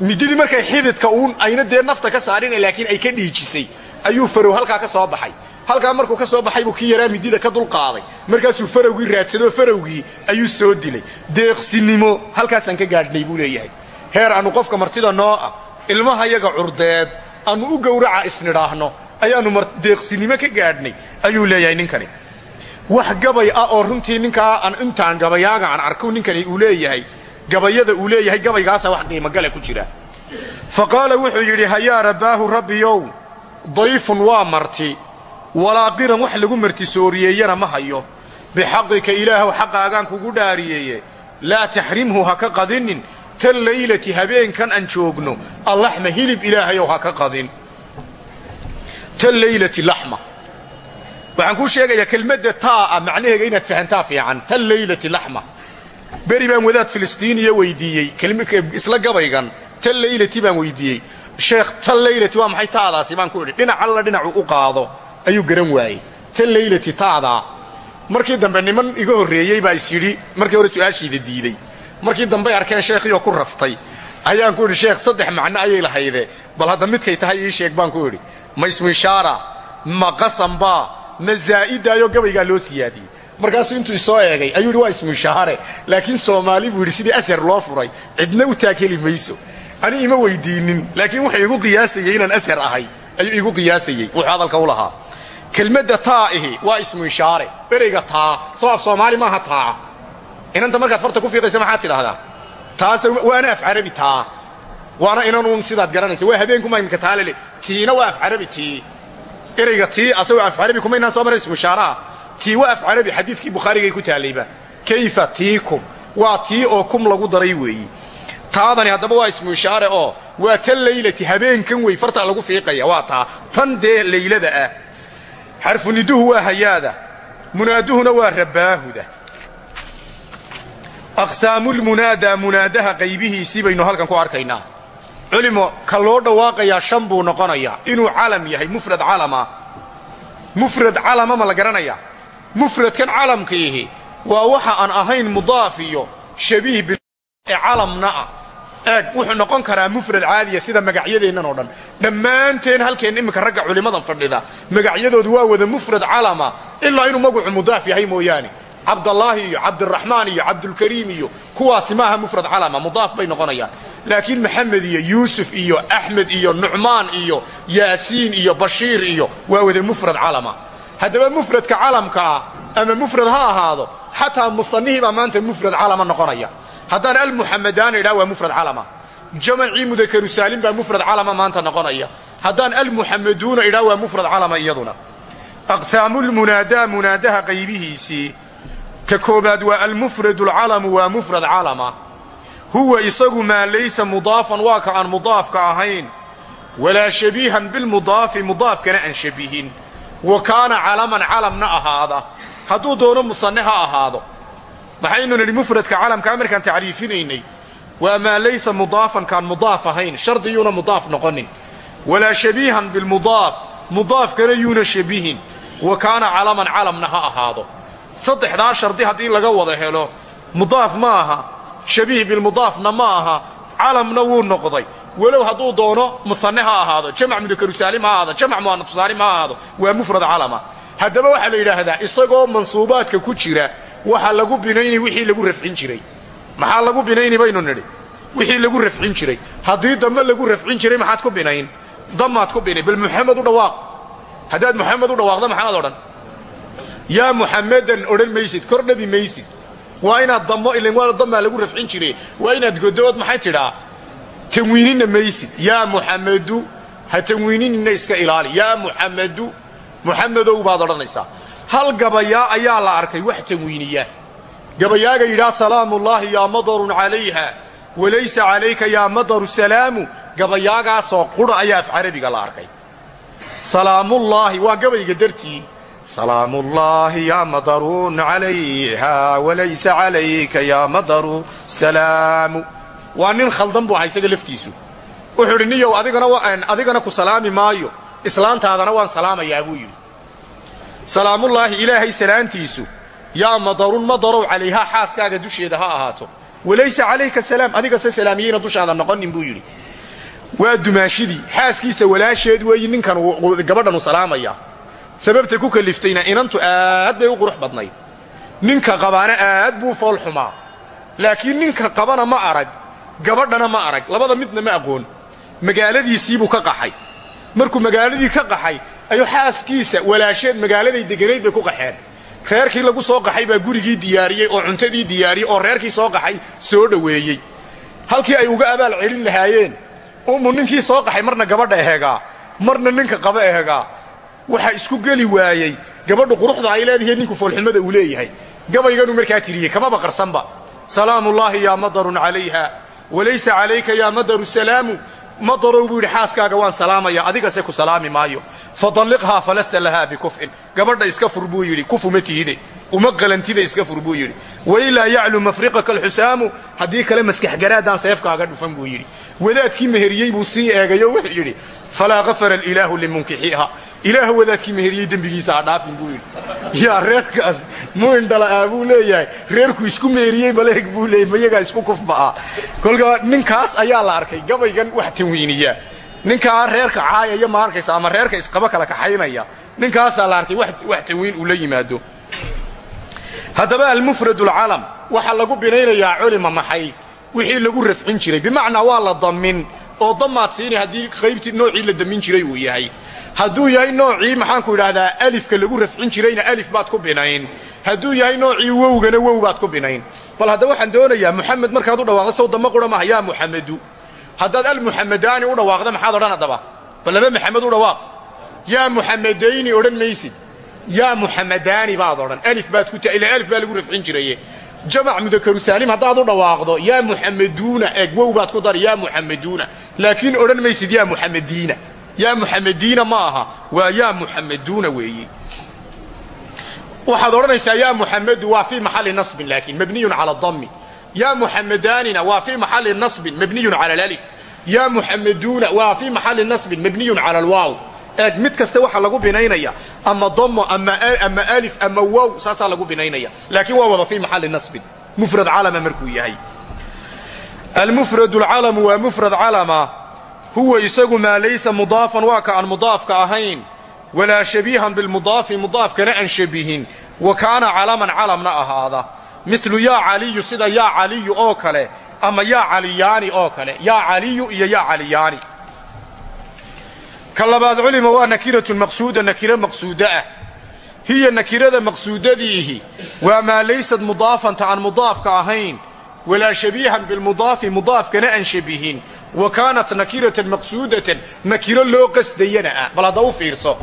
Mididii markay xididka uun ayna dee nafta ka saarina laakiin ay ka dhiijisay. Ayuu farow halkaa ka soo baxay halkaa markuu ka soo baxay buu kii yaraa midida ka dulqaaday markaasuu farowgii raadsadoo farowgii ayuu soo dilay. Deeqsinimo halkaasaan ka gaadhnay buu leeyahay. Heer aannu qofka martida noo ah ilmahayaga curdeed aannu u gowraca isnidhaahno ayaannu deeqsinimo ka gaadhnay ayuu leeyahay ninkani. Wax gabay ah oo runtii ninkaa aan intaan gabayaaga aan arku ninkani uu leeyahay gabayada uu leeyahay gabaygaasa wax qiimogale ku jira. Fa wuxuu yidhi hayaa rabbaahu rabbiyow dayfun waa marti walaaqiran wax lagu martisooriyeeyana ma hayo. Bixaqika ilaahow xaqaagaan kugu dhaariyeeye. Laa taxrimhu ha ka qadinin. Tan laylati habeenkan aan joogno. Allaxma hilib ilaahayow ha ka qadin. Tan laylati laxma. Waxaan kuu sheegayaa kelmadda taa'a macnaheega inaad fahantaa fiican. Tan laylati laxma. Beri baan wadaad filistiiniya weydiiyey. Isla gabaygan. Tan laylati baan weydiiyey. Sheekh tan laylati waa maxay taadaasi? Baan ku idhi dhinac dhinacu u qaado ayuu garan waayey. Tan laylati taadaa markii dambe niman iga horreeyey baa is markii hore su'aashiida diiday. Markii dambey arkeen sheekhiioo ku raftay. Ayaan ku idhi sheekh saddex macno ayay lahayde. Bal hadda midkay tahay ii sheeg baan ku idhi ma ismishaara ma qasanbaa ma zaa'idaayo gabaygaa loo siyaadiyey. Markaasuu intuu isoo eegay ayuu yidhi waa ismishaare laakiin soomaali buu sidii asar loo furay cidna u taakeli mayso. Ani ima weydiinin laakiin wuxuu igu qiyaasayey inaan asar ahay. Ayuu igu qiyaasayey wuxuu hadalka u lahaa kelmadda taa'ihi waa ismu ishaare. Ereyga taa soo af soomaali maaha taa. Inanta markaad farta ku fiiqaysa maxaad tidhaahdaa? Taas waana af carabi taa. Waana inanuun sidaad garanaysa. Waa habeenkuma imika taalele tiina waa af carabi tii. Ereyga tii asagoo af carabi kuma inaan soo ismu ishaaraha tii waa af carabi xadiidkii bukhaarigay ku taalayba kayfa tiikum? Waa tii oo kum lagu daray weeyi. Taadani haddaba waa ismu ishaare oo waa tan laylati habeenkan wey fartaa lagu fiiqaya waa taa. Tan dee laylada ah xarfuniduhu waa hayaada munaaduhuna waa rabbaahuda aqsaamulmunaadaa munaadaha qaybihiisii baynu halkan ku arkaynaa culimo ka loo dhawaaqayaa shan buu noqonayaa inuu calam yahay mufrad calama mufrad calama ma la garanayaa mufradkan calamkiihi waa waxa aan ahayn mudaaf iyo shabiih ee calamna eeg wuxuu noqon karaa mufrad caadiya sida magacyadeennan oo dhan. Dhammaanteen halkeen iminka ragga culimmadan fadhida magacyadoodu waa wada mufrad calama ilaa inuu magacu mudaaf yahay mooyaane. Cabdallaahi iyo cabdiraxmaan iyo cabdulkariim iyo kuwaasi maaha mufrad calama mudaaf bay noqonayaan. Laakiin maxamed iyo yuusuf iyo axmed iyo nucmaan iyo yaasiin iyo bashiir iyo waa wada mufrad calama. Haddaba mufradka calamka ah ama mufrad ha ahaado xataa musanihii baa maanta mufrad calama noqonaya haddaan almuxamadaana idhaa waa mufrad calama. Jamacii mudakaru saalim baa mufrad calama maanta noqonaya. Haddaan almuxamaduuna idhaa waa mufrad calama iyaduna. Aqsaamulmunaadaa munaadaha qaybihiisii ka koobaad waa almufrad alcalamu waa mufrad calama. Huwa isagu maa laysa mudaafan waa ka aan mudaafka ahayn. Walaa shabiihan bilmudaafi mudaafkana aan shabihin. Wa kaana calaman calamna ahaada. Hadduu doono musanne ha ahaado maxaynu nidhi mufradka calamkaa markaan tacriifinaynay waa maa laysa mudaafan kaan mudaaf ahayn shardiyuuna mudaaf noqonin. Walaa shabiihan bilmudaaf mudaafkana yuuna shabihin wa kaana calaman calamna ha ahaado. Saddexdaa shardi haddii laga wada helo mudaaf ma aha shabiih bilmudaafna ma aha calamna wuu noqday. Walow hadduu doono musanne ha ahaado jamac mudakarusaalim ha ahaado jamac mu'anasusaalim ha ahaado waa mufrad calama haddaba waxaa la yidhaahdaa isagoo mansuubaadka ku jira waxaa lagu binaynay wixii lagu rafcin jiray. Maxaa lagu binayni baynu nidhi? Wixii lagu rafcin jiray. Haddii dambe lagu rafcin jiray maxaad ku binayn? Damaad ku binay bal muxamed u dhawaaq. Haddaad muxamed u dhawaaqda maxaad odhan? Yaa muxamadan odhan maysid. Kor dhabi maysid. Waa inaad damo ilan waa damaa lagu rafcin jire waa inaad godood maxay tidhaa? Tanwiinina maysid. Yaa muxamadu ha iska ilaali. Yaa muxamadu muxamedow baad odhanaysaa. Hal gabayaa ayaa la arkay wax tanwiiniya. Gabayaaga yidhaa salaamullaahi yaa madarun calayha walaysa calayka yaa madaru salaamu. Gabayaagaasoo qudha ayaa af carabiga la arkay. Salaamullaahi waa gabayga dartii. Salaamullaahi yaa madarun calayha walaysa calayka yaa madaru salaamu. Waa nin khaldan buu ahaa isaga laftiisu. Wuxuu idhi niyow adigana ku salaami maayo islaantaadana waan salaamayaa buu yidhi. Salaamullaahi ilaahay salaantiisu yaa madarun madarow calayhaa xaaskaaga dusheeda ha ahaato. Walaysa calayka salaam adigase salaamiyeyna dushaada noqonin buu yidhi. Waa dumaashidii xaaskiisa walaasheed weeyi ninkan gabadhanu salaamaya sababta ku kaliftayna inantu aad bay u qurux badnayd. Ninka qabaana aad buu fool xumaa. Laakiin ninka qabana ma arag gabadhana ma arag labada midna ma aqoon. Magaaladiisiibuu ka qaxay markuu magaaladii ka qaxay ayuu xaaskiisa walaasheed magaaladay deganayd bay ku qaxeen. Reerkii lagu soo qaxay baa gurigii diyaariyey oo cuntadii diyaariyey oo reerkii soo qaxay soo dhoweeyey. Halkii ay uga abaal celin lahaayeen umu ninkii soo qaxay marna gabadha ehegaa marna ninka qaba ehegaa. Waxaa isku geli waayey gabadhu quruxda ay leedahay ninku foolxumada uu leeyahay. Gabayganuu markaa tiriyey kamaba qarsanba. Salaamullaahi yaa madarun calayha walaysa calayka yaa madaru salaamu madarow buu yidhi xaaskaaga waan salaamaya adigase ku salaami maayo. Fadalliqhaa falasta lahaa bikuf'in. Gabadha iska fur buu yidhi kufuma tihide uma qalantida iska fur buu yidhi. Wailaa yaclu mafriqaka alxusaamu haddii kale maskaxgaraadaan seefkaaga dhufan buu yidhi. Wadaadkii meheriyey buu sii eegay oo wuxuu yidhi falaa gafara alilaahu limunkixiiha ilaah wadaadkii meheriyey dembigiisa ha dhaafin buu yidhi. Yaa reerkaas mu indhala'aa buu leeyahay. Reerku isku meheriyey maleeg buu leeyay mayagaa isku kufba'aa kolkaa ninkaas ayaa la arkay gabaygan wax tanwiiniya ninkaa reerka caayaya ma arkaysa ama reerka isqaba kala kaxaynaya ninkaasaa la arkay wax tanwiin uu la yimaado. Haddaba almufrad alcalam waxaa lagu binaynayaa culima maxay? Wixii lagu rafcin jiray. Bimacnaa waa la damin oo damaad siini haddii qaybtii noocii la damin jiray uu yahay hadduu yahay noocii maxaanku idhaahdaa alifka lagu rafcin jirayna alif baad ku binayn. Hadduu yahay noocii wowgana wow baad ku binayn. Bal hadda waxaan doonayaa muxamed markaad u dhawaaqdo sow dama qura maaha yaa muxamedu haddaad almuxamadaani u dhawaaqda maxaad odhan haddaba bal laba maxamed u dhawaaq. Yaa muxamedayni odhan maysid. Yaa muxamadaani baad odhan. Alif baad ku ta ila alif baa lagu rafcin jiraye. Jamac mudakaru saalim haddaad u dhawaaqdo yaa muxameduuna eeg wow baad ku dari yaa muxameduuna laakiin odhan maysid yaa muxamediina yaa muxamediina ma aha waa yaa muxameduuna weeye waxaad odhanaysaa yaa muxamedu waa fii maxalli nasbin laakiin mabniyun cala dami yaa muxamadaanina waa fii maxalli nasbin mabniyun cala alif yaa muxameduuna waa fii maxalli nasbin mabniyun cala alwaaw. Eeg mid kasta waxaa lagu binaynaya ama damo ama alif ama wow saasaa lagu binaynaya. Laakiin waa wada fii maxalli nasbin. Mufrad calama markuu yahay. Almufrad alcalamu waa mufrad calama huwa isagu maa laysa mudaafan waa ka aan mudaafka ahayn. Walaa shabiihan bilmudaafi mudaafkana aan shabihin. Wa kaana calaman calamna ahaada. Milu yaa caliyu sida yaa caliyu oo kale ama yaa caliyaani oo kale. Yaa caliyu iyo yaa caliyaani. Ka labaad culima waa nakiratun maqsuuda nakiro maqsuuda ah. Hiya nakirada maqsuudadiihi. Waa maa laysad mudaafanta aan mudaafka ahayn. Walaa shabiihan bilmudaafi mudaafkana aan shabihin wa kaanat nakiratan maqsuudatan nakiro loo qasdayana ah bal hadda u fiirso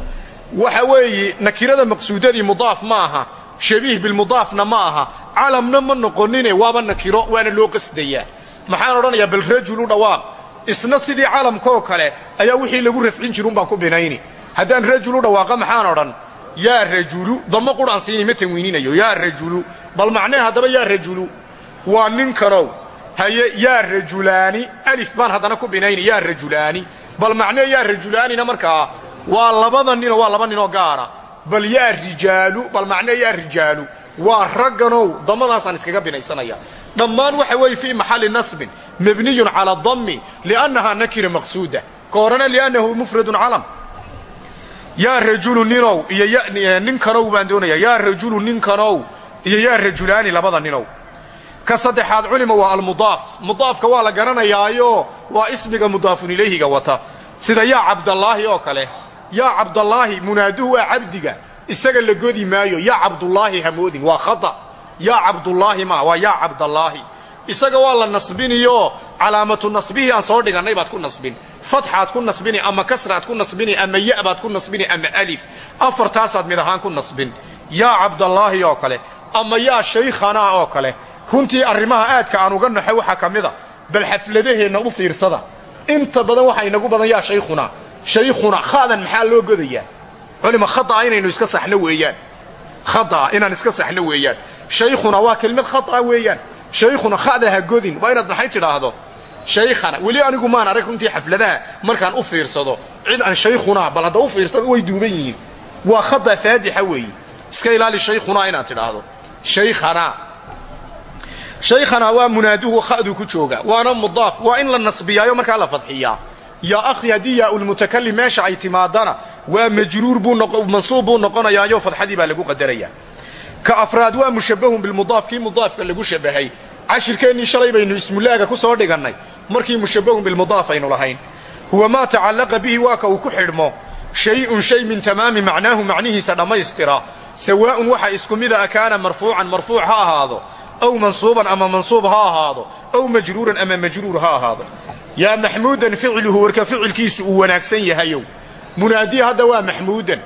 waxa weeye nakirada maqsuudadii mudaaf ma aha shabiih bilmudaafna ma aha calamna ma noqonine waaba nakiro waana loo qasdayaa maxaan odhanayaa bal rajul u dhawaaq isna sidii calamkaoo kale ayaa wixii lagu rafcin jirun baan ku binayni haddaan rajul u dhawaaqa maxaan odhan yaa rajulu damo quraan siini ma tanwiininayo yaa rajulu bal macnee haddaba yaa rajulu waa ninkanow haye yaa rajulaani alif baan haddana ku binayni yaa rajulaani bal macnee yaa rajulaanina markaa waa labada ninoo waa laba ninoo gaara. Bal yaa rijaalu bal macnee yaa rijaalu waa ragganow damadaasaan iskaga binaysanaya. Dhammaan waxa weeye fii maxalli nasbin mabniyun cala dami liannahaa nakira maqsuuda. Ka horena liannahu mufradun calam. Yaa rajulu ninow iyo ninkanow baan doonaya. Yaa rajulu ninkanow iyo yaa rajulaani labada ninow ka saddexaad culima waa almudaaf. Mudaafka waa la garanayaayo waa ismiga mudaafun ilayhiga wata. Sida yaa cabdallaahi oo kale yaa cabdallaahi munaaduhu waa cabdiga. Isaga la godi maayo yaa cabdullaahi hamoodin waa khata. Yaa cabdullaahi maa waa yaa cabdallaahi. Isaga waa la nasbiniyo calaamatu nasbihii aan soo dhigannay baad ku nasbin. Fatxaad ku nasbini ama kasraad ku nasbini ama ya baad ku nasbini ama alif. Afartaasaad mid ahaan ku nasbin. Yaa cabdallaahi oo kale ama yaa shaykhanaa oo kale runtii arrimaha aadka aan uga naxo waxaa ka mida bal xafladaheenna u fiirsada. Inta badan waxaa inagu badan yaa shaykhunaa shaykhuna khaadan maxaa loo godayaa? Culima khada'a inaynu iska saxno weeyaan. Khada'a inaan iska saxno weeyaan. Shaykhuna waa kelmad khada'a weeyaan. Shaykhuna khada ha godin. Waa inaad maxay tidhaahdo? Shaykhana weli anigu maan arag runtii xafladaha markaan u fiirsado. Cid aan shaykhunaa bal hadda u fiirsado way duuban yihiin. Waa khada faadixa weeye. Iska ilaali shaykhunaa inaad tidhaahdo. Shaykhanaa shaykhanaa waa munaaduhu khaduu ku jooga. Waana mudaaf. Waa in la nasbiyaayo markaa la fadxiyaa. Yaa akhi haddii yaa ulmutakalim meesha ay timaadana waa majruur mansuub buu noqonayaayo fadxadii baa lagu qadarayaa ka afraad waa mushabbahun bilmudaaf kii mudaafka lagu shabahay cashirkeennii shalay baynu ismulaaga ku soo dhigannay. Markii mushabbahun bilmudaaf aynu lahayn. Huwa maa tacallaqa bihi waa ka uu ku xidhmo. Shay-un shay min tamaami macnaahu macnihiisa dhammaystira. Sawaa'un waxa isku mida a kaana marfuucan marfuuc ha ahaado aw mansuuban ama mansuub ha ahaado aw majruuran ama majruur ha ahaado yaa maxmuudan ficluhu warka ficilkiisu uu wanaagsan yahayow munaadiya hadda waa maxmuudan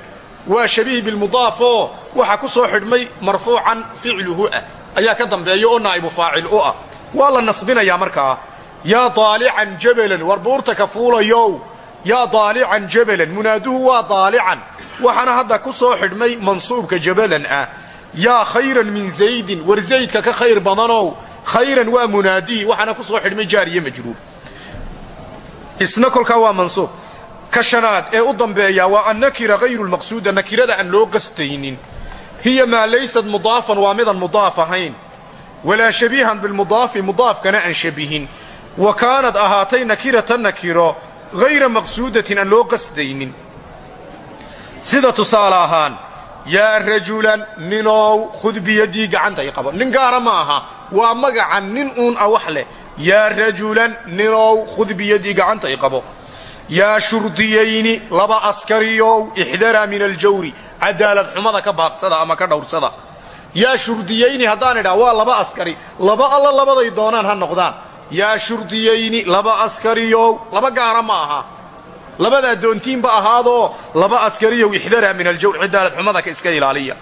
waa shabiih bilmudaaf oo waxa ku soo xidhmay marfuucan ficluhu ah ayaa ka dambeeya oo naa'ibu faacil u ah waa la nasbinayaa markaa yaa daalican jabalan war buurta ka fuulayow yaa daalican jabalan munaaduhu waa daalican waxaana hadda ku soo xidhmay mansuubka jabalan ah yaa khayran min zaydin war zaydka ka khayr badanow. Khayran waa munaadihi waxaana ku soo xidhmay jaariye majruur. Isna kolkaa waa mansuub ka shanaad ee u dambeeya waa annakira hayru lmaqsuuda nakirada aan loo qastaynin. Hiya maa laysad mudaafan waa midaan mudaaf ahayn. Walaa shabiihan bilmudaafi mudaafkana aan shabihin. Wa kaanad ahaatay nakiratan nakiro hayra maqsuudatin aan loo qasdaynin sida tusaale ahaan yaa rajulan ninow khud biyadii gacanta i qabo nin gaara ma aha waa magacan nin uun a wax leh. Yaa rajulan ninow khud biyadii gacanta i qabo. Yaa shurdiyayni laba askariyow ixdaraa min aljawri cadaalad xumada ka baaqsada ama ka dhowrsada. Yaa shurdiyayni haddaan idhaa waa laba askari. Laba alla labaday doonaan ha noqdaan. Yaa shurdiyayni laba askariyow laba gaara ma aha labadaa doontiinba ahaadoo laba askariyow ixdaraa min aljawr cadaalad xumada ka iska ilaaliya.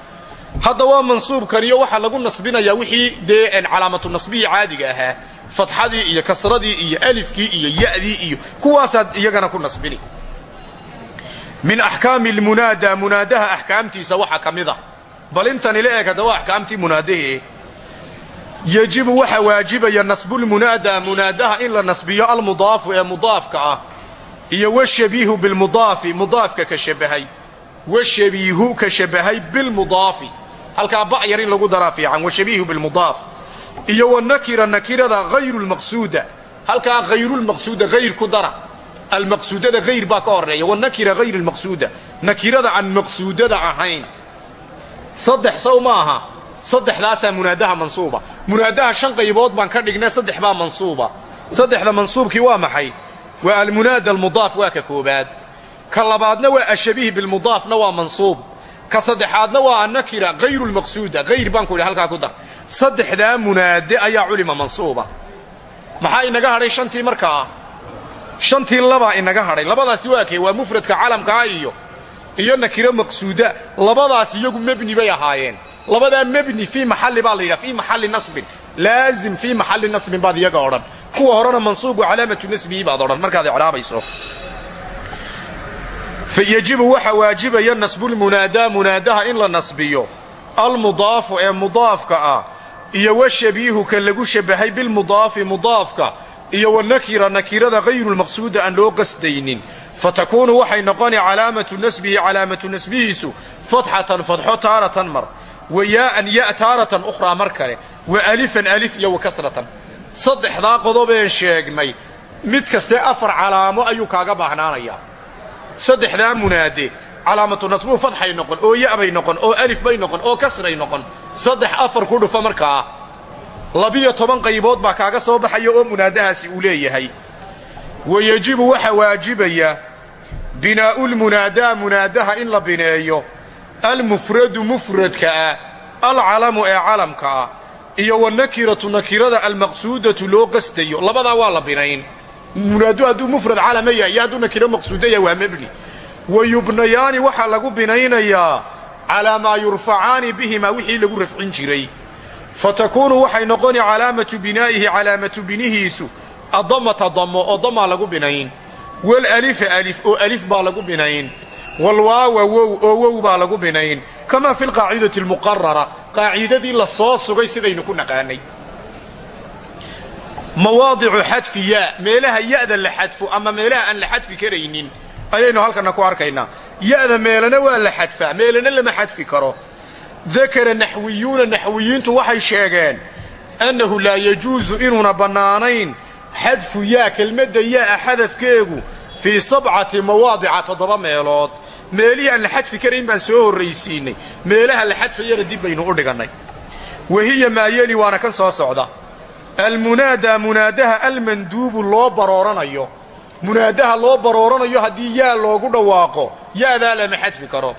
Hadda waa mansuubkaniyo waxaa lagu nasbinayaa wixii dee calaamatu nasbihii caadiga ahaa. Fatxadii iyo kasradii iyo alifkii iyo ya'dii iyo kuwaasaad iyagana ku nasbini. Min axkaami lmunaada munaadaha axkaamtiisa waxaa ka mid a. Bal intani la eeg hadda waa axkaamtii munaadahee. Yejibu waxaa waajibaya nasbulmunaada munaadaha in la nasbiyo almudaafu ee mudaafka ah iyo washabiihu bilmudaafi mudaafka ka shabahay. Washabiihu ka shabahay bilmudaafi halkaa ba' yar in lagu daraa fiican washabiihu bilmudaaf iyo wanakira nakirada hayru lmaqsuuda halkaa hayrulmaqsuuda hayr ku dara. Almaqsuudada hayr baa ka horreeya wanakira hayr lmaqsuuda nakirada aan maqsuudada ahayn. Saddex sow ma aha. Saddexdaasaa munaadaha mansuuba. Munaadaha shan qaybood baan ka dhignay saddex baa mansuuba. Saddexda mansuubkii waa maxay waa almunaada almudaaf waa ka koobaad ka labaadna waa ashabiih bilmudaafna waa mansuub ka saddexaadna waa annakira hayru lmaqsuuda hayr baan ku idhi halkaa ku dar saddexdaa munaade ayaa culima mansuuba maxaa inaga hadhay shantii markaa shantii labaa inaga hadhay labadaasi waa kee iyo iyo nakiro maqsuuda labadaas iyagu mebni bay ahaayeen labadaa mebni fii maxalli baa la yidhaha fii maxalli nasbin laazim fii maxalli nasbin baad iyaga odhan kuwa horena mansuub wa calaamatu nasbihi baad odhan markaad icraabayso yajibu waxa waajibaya nasbulmunaadaa munaadaha in la nasbiyo. Almudaafu ee mudaafka ah iyo washabiihu ka lagu shabahay bilmudaafi mudaafka iyo wanakira nakirada hayru lmaqsuuda aan loo qasdaynin. Fatakuunu waxay noqoni calaamatu nasbihi calaamatu nasbihiisu fatxatan fadxo taaratan mar. Wa yaa'an ya taaratan ukhraa mar kale. Wa alifan alif iyo wa saddexdaa qodobeen sheegnay mid kaste afar calaamo ayuu kaaga baahnaanayaa. Saddexdaa munaade calaamatu nasbuu fadxay noqon oo ya'bay noqon oo alif bay noqon oo kasray noqon. Saddex afar ku dhufa markaa labiyo toban qaybood baa kaaga soo baxaya oo munaadahaasi uu leeyahay. Wa yejibu waxa waajibaya binaa'ulmunaadaa munaadaha in la bineeyo almufradu mufradka ah alcalamu ee calamka ah iyo wanakiratu nakirada almaqsuudatu loo qasdayo. Labadaa waa la binayn. Munaadu hadduu mufrad calama yahay iyo hadduu nakiro maqsuuda yahay waa mebni wa yubnayaani waxaa lagu binaynayaa calaa maa yurfacaani bihimaa wixii lagu rafcin jiray. Fa takuunu waxay noqoni calaamatu binaa'ihi calaamatu binihiisu adamata damo oo damaa lagu binayn. Walalifa alif oo alif baa lagu binayn. Walwaawa wow oo wow baa lagu binayn. Kamaa fi lqaacidati almuqarara qaacidadii la soo sugay sidaynu ku naqaanay. Mawaadicu xadfi yaa meelaha ya'da la xadfo ama meelaha aan la xadfi karaynin ayaynu halkana ku arkaynaa. Ya'da meelana waa la xadfaa meelana lama xadfi karo. Dakara naxwiyuuna naxwiyiintu waxay sheegeen annahu laa yajuusu inuuna bannaanayn xadfu yaa kelmadda yaa xadafkeegu fii sabcati mawaadica toddoba meelood meelihii aan la xadfi karayn baan soo horraysiinay. Meelaha la xadfayana dib baynu u dhigannay. Wa hiya maa yeli waana kan soo socda. Almunaadaa munaadaha almanduubu loo barooranayo. Munaadaha loo barooranayo haddii yaa loogu dhawaaqo yaadaa lama xadfi karo.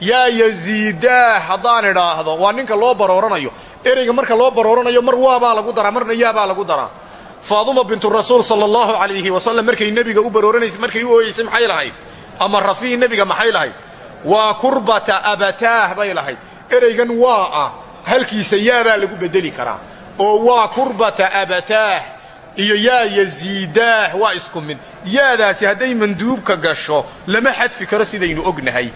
Yaa yaziidaah haddaan idhaahdo waa ninka loo barooranayo. Ereyga marka loo barooranayo mar waabaa lagu daraa marna yaabaa lagu daraa. Faaduma bintu rasuul sala allahu calayhi wasallam markay nebiga u barooranaysa markay u ooyeysay maxay lahayd ama rafii nebiga maxay lahayd? Waa kurbata abataah bay lahayd. Ereygan waa ah halkiisa yaabaa lagu bedeli karaa. Oo waa kurbata abataah iyo yaa yaziidaah waa isku mid. Yaadaasi hadday manduubka gasho lama xadfi karo sidaynu ognahay.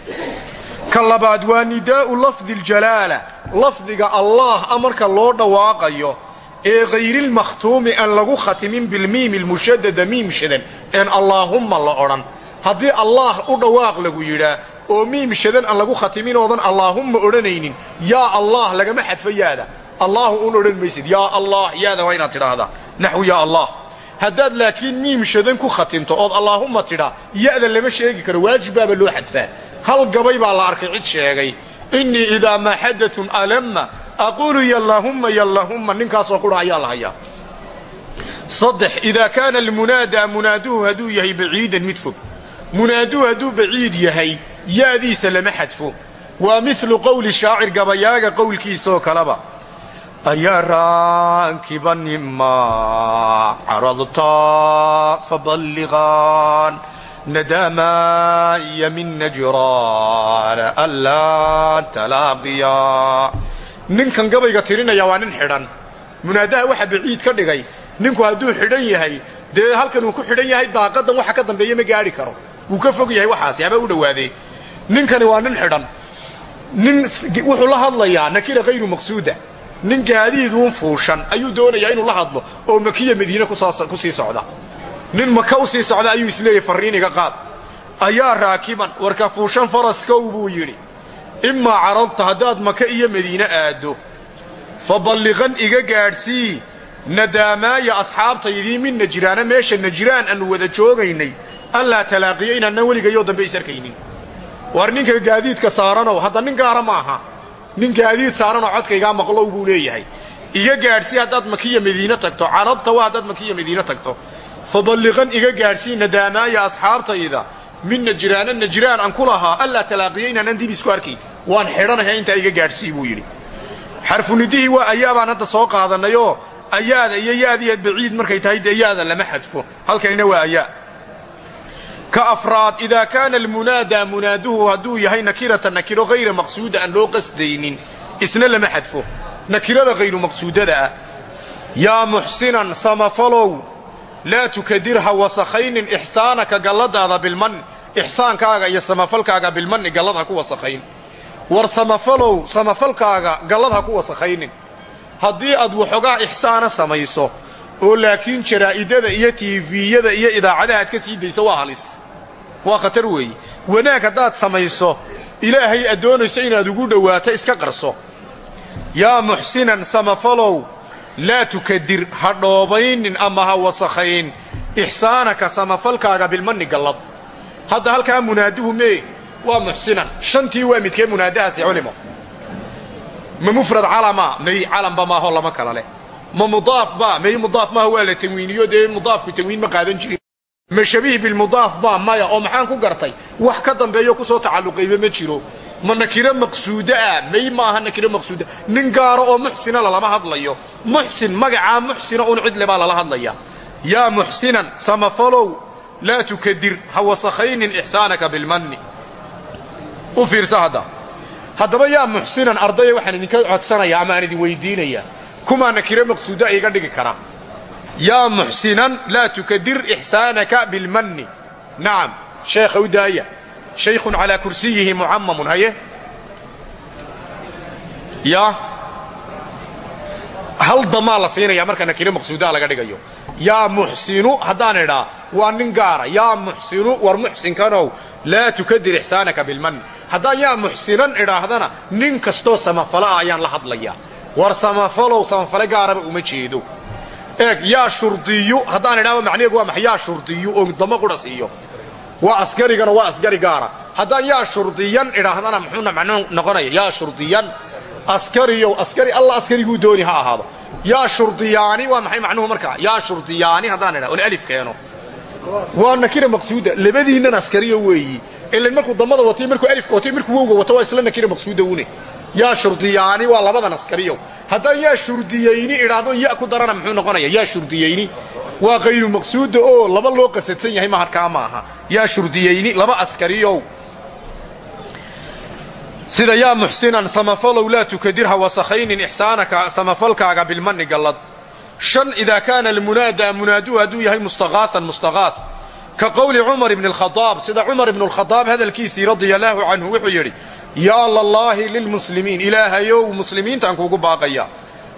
Ka labaad waa nidaa'u lafdi ljalaala lafdiga allah marka loo dhawaaqayo ee hayrilmakhtuumi aan lagu khatimin bilmiimi lmushadada miim shadan een allaahumma la odhan haddii allaah u dhawaaq lagu yidhaa oo miim shadan aan lagu khatimin oodan allaahumma odhanaynin yaa allah lagama xadfo yaada. Allahu un odhan maysid yaa allah yaada waa inaad tidhaahdaa. Naxwu yaa allah. Haddaad laakiin miim shadan ku khatimto ood allaahumma tidhaa ya'da lama sheegi karo waajibbaaba loo xadfaa. Hal gabay baa la arkay cid sheegay innii idaa maa xadaun alamma aquulu yallahumma yallahumma ninkaasoo qura ayaa la hayaa saddex idaa kaana almunaadaa munaaduhu hadduu yahay baciidan mid fog munaaduhu hadduu baciid yahay yaadiisa lama xadfo. Waa milu qowli shaacir gabayaaga qowlkiisaoo kaleba. Ayaa raakiba nima caradta faballiqaan nadamaya min najraan anlaa talaaqiya. Ninkan gabayga tirinaya waa nin xidhan. Munaadaha waxa baciid ka dhigay ninku hadduu xidhan yahay dee halkan uu ku xidhan yahay daaqadan waxa ka dambeeya ma gaadhi karo wuu ka fog yahay waxaasi haba u dhowaadee ninkani waa nin xidhan. Nin wuxuu la hadlayaa nakira hayru maqsuuda. Nin gaadiiduun fuushan ayuu doonayaa inuu la hadlo oo makiya madiine ku sii socda. Nin maka u sii socda ayuu isleeyahy farriiniga qaad. Ayaa raakiban warka fuushan faraskow buu yidhi. Imaa caradta haddaad maka iyo madiine aaddo fa balliqan iga gaadhsii nadaamaaya asxaabtaydii min najraana meesha najraan aannu wada joogaynay allaa talaaqiyo inaannan weligayoo dambe is arkaynin. War ninka gaadiidka saaranow hadda nin gaara ma nin gaadiid saaranoo codkaygaa maqlow buu leeyahay. Iga gaadhsii haddaad makiya madiine tagto caradta waa haddaad makiya madiine tagto. Fa balliqan iga gaadhsii nadaamaaya asxaabtayda min najraana najraan aan ku lahaa allaa talaaqiyo inaannan dib isku arkayn waan xidhanahay intaa iga gaadhsii buu yidhi. Xarfunidihii waa ayaabaan hadda soo qaadanayoo ayaada iyo yaadiya baciid markay tahay dee lama xadfo. Halkanina waa ayaa ka afraad idaa kaana almunaadaa munaaduhu hadduu yahay nakirata nakiro hayra maqsuuda aan loo qasdaynin isna lama xadfo. Nakirada hayru maqsuudada ah. Yaa muxsinan samafalow laa tukadirha wasakhaynin ixsaanaka galladaada bilmanni ixsaankaaga iyo samafalkaaga bilmanni gallad ha ku wasakhayn. War samafalow samafalkaaga gallad ha ku wasakhaynin haddii aad waxoogaa ixsaana samayso oo laakiin jaraa'idada iyo tiifiyada iyo idaacadaha aad ka sii dayso waa halis waa khatar weeye wanaag haddaad samayso ilaahay aad doonayso inaad ugu dhowaato iska qarso. Yaa muxsinan samafalow laa tukadir ha dhoobaynin ama ha wasakhayn. Ixsaanaka samafalkaaga bilmanni gallad. Hadda halkaa munaaduhu mee waa muxsinan. Shantii waa midkee munaadahaasi culimo. Ma mufrad calama may calamba maaho lama kala leh. Ma mudaaf ba may mudaaf maaha waa la tanwiiniyo dee mudaafku tanwiin ma qaadan jirin ma shabiih bilmudaaf ba maya oo maxaan ku gartay? Wax ka dambeeyo ku soo tacalluqayba ma jiro. Ma nakiro maqsuudo ah may maaha nakiro maqsuuda. Nin gaaro oo muxsina lalama hadlayo. Muxsin magacaa muxsina un cidle baa lala hadlaya yaa muxsinan samafalow laa tukadir ha wasakhaynin ixsaanaka bilmanni u fiirsa hadda. Haddaba yaa muxsinan ardaya waxaan idinka codsanaya ama aan idin weydiinaya. Kumaa nakiro maqsuuda iga dhigi kara yaa muxsinan laa tukadir ixsaanaka bilmanni nacam sheekha u daaya shaykhun calaa kursiyihi mucamamun haye? Yaa hal damaa la siinaya marka nakiro maqsuudaa laga dhigayo? Yaa muxsinu haddaan idhaa waa nin gaara. Yaa muxsinu war muxsinkanow laa tukadir ixsaanaka bilmanni haddaan yaa muxsinan idhaahdana nin kastoo samafalaa ayaan la hadlayaa. War samafalow samafale gaaraba uma jeedo eeg yaa shurdiyu haddaan idhaahdo macnaheegu waa maxay? Shurdiyu oo damo qura siiyo. Waa askarigana waa askari gaara. Haddaan yaa shurdiyan idhaahdana muxuuna macnuu noqonaya yaa shurdiyan. Askariyow askari alla askariguu dooni ha ahaado. Yaa shurdiyaani waa maxay macnuhu markaa yaa shurdiyaani haddaan idhahdo alif keeno. Waa nakira maqsuuda labadiinnan askariyo weeyi. Ilan markuu damada wato markuu alifka wato markuu wowga wato waa isla nakira maqsuuda une yaa shurdiyaani waa labadan askariyow haddaan yaa shurdiyayni idhaahdo ya ku darana muxuu noqonaya? Yaa shurdiyayni. Waa kayru maqsuuda oo laba loo qasadsan yahay maharkaa ma aha. Yaa shurdiyayni laba askariyow sida yaa muxsinan samafalow laa tukadir ha wasakhaynin ixsaanaka samafalkaaga bilmanni gallad. Shan idaa kaana almunaadaa munaaduu hadduu yahay mustaqaaan mustaqaa ka qowli cumar ibni alkhadaab sida cumar ibnu alkhadaab hadalkiisii radia allaahu canhu wuxuu yidhi yaa lallaahi lilmuslimiin ilaahayow muslimiintaan kuugu baaqaya.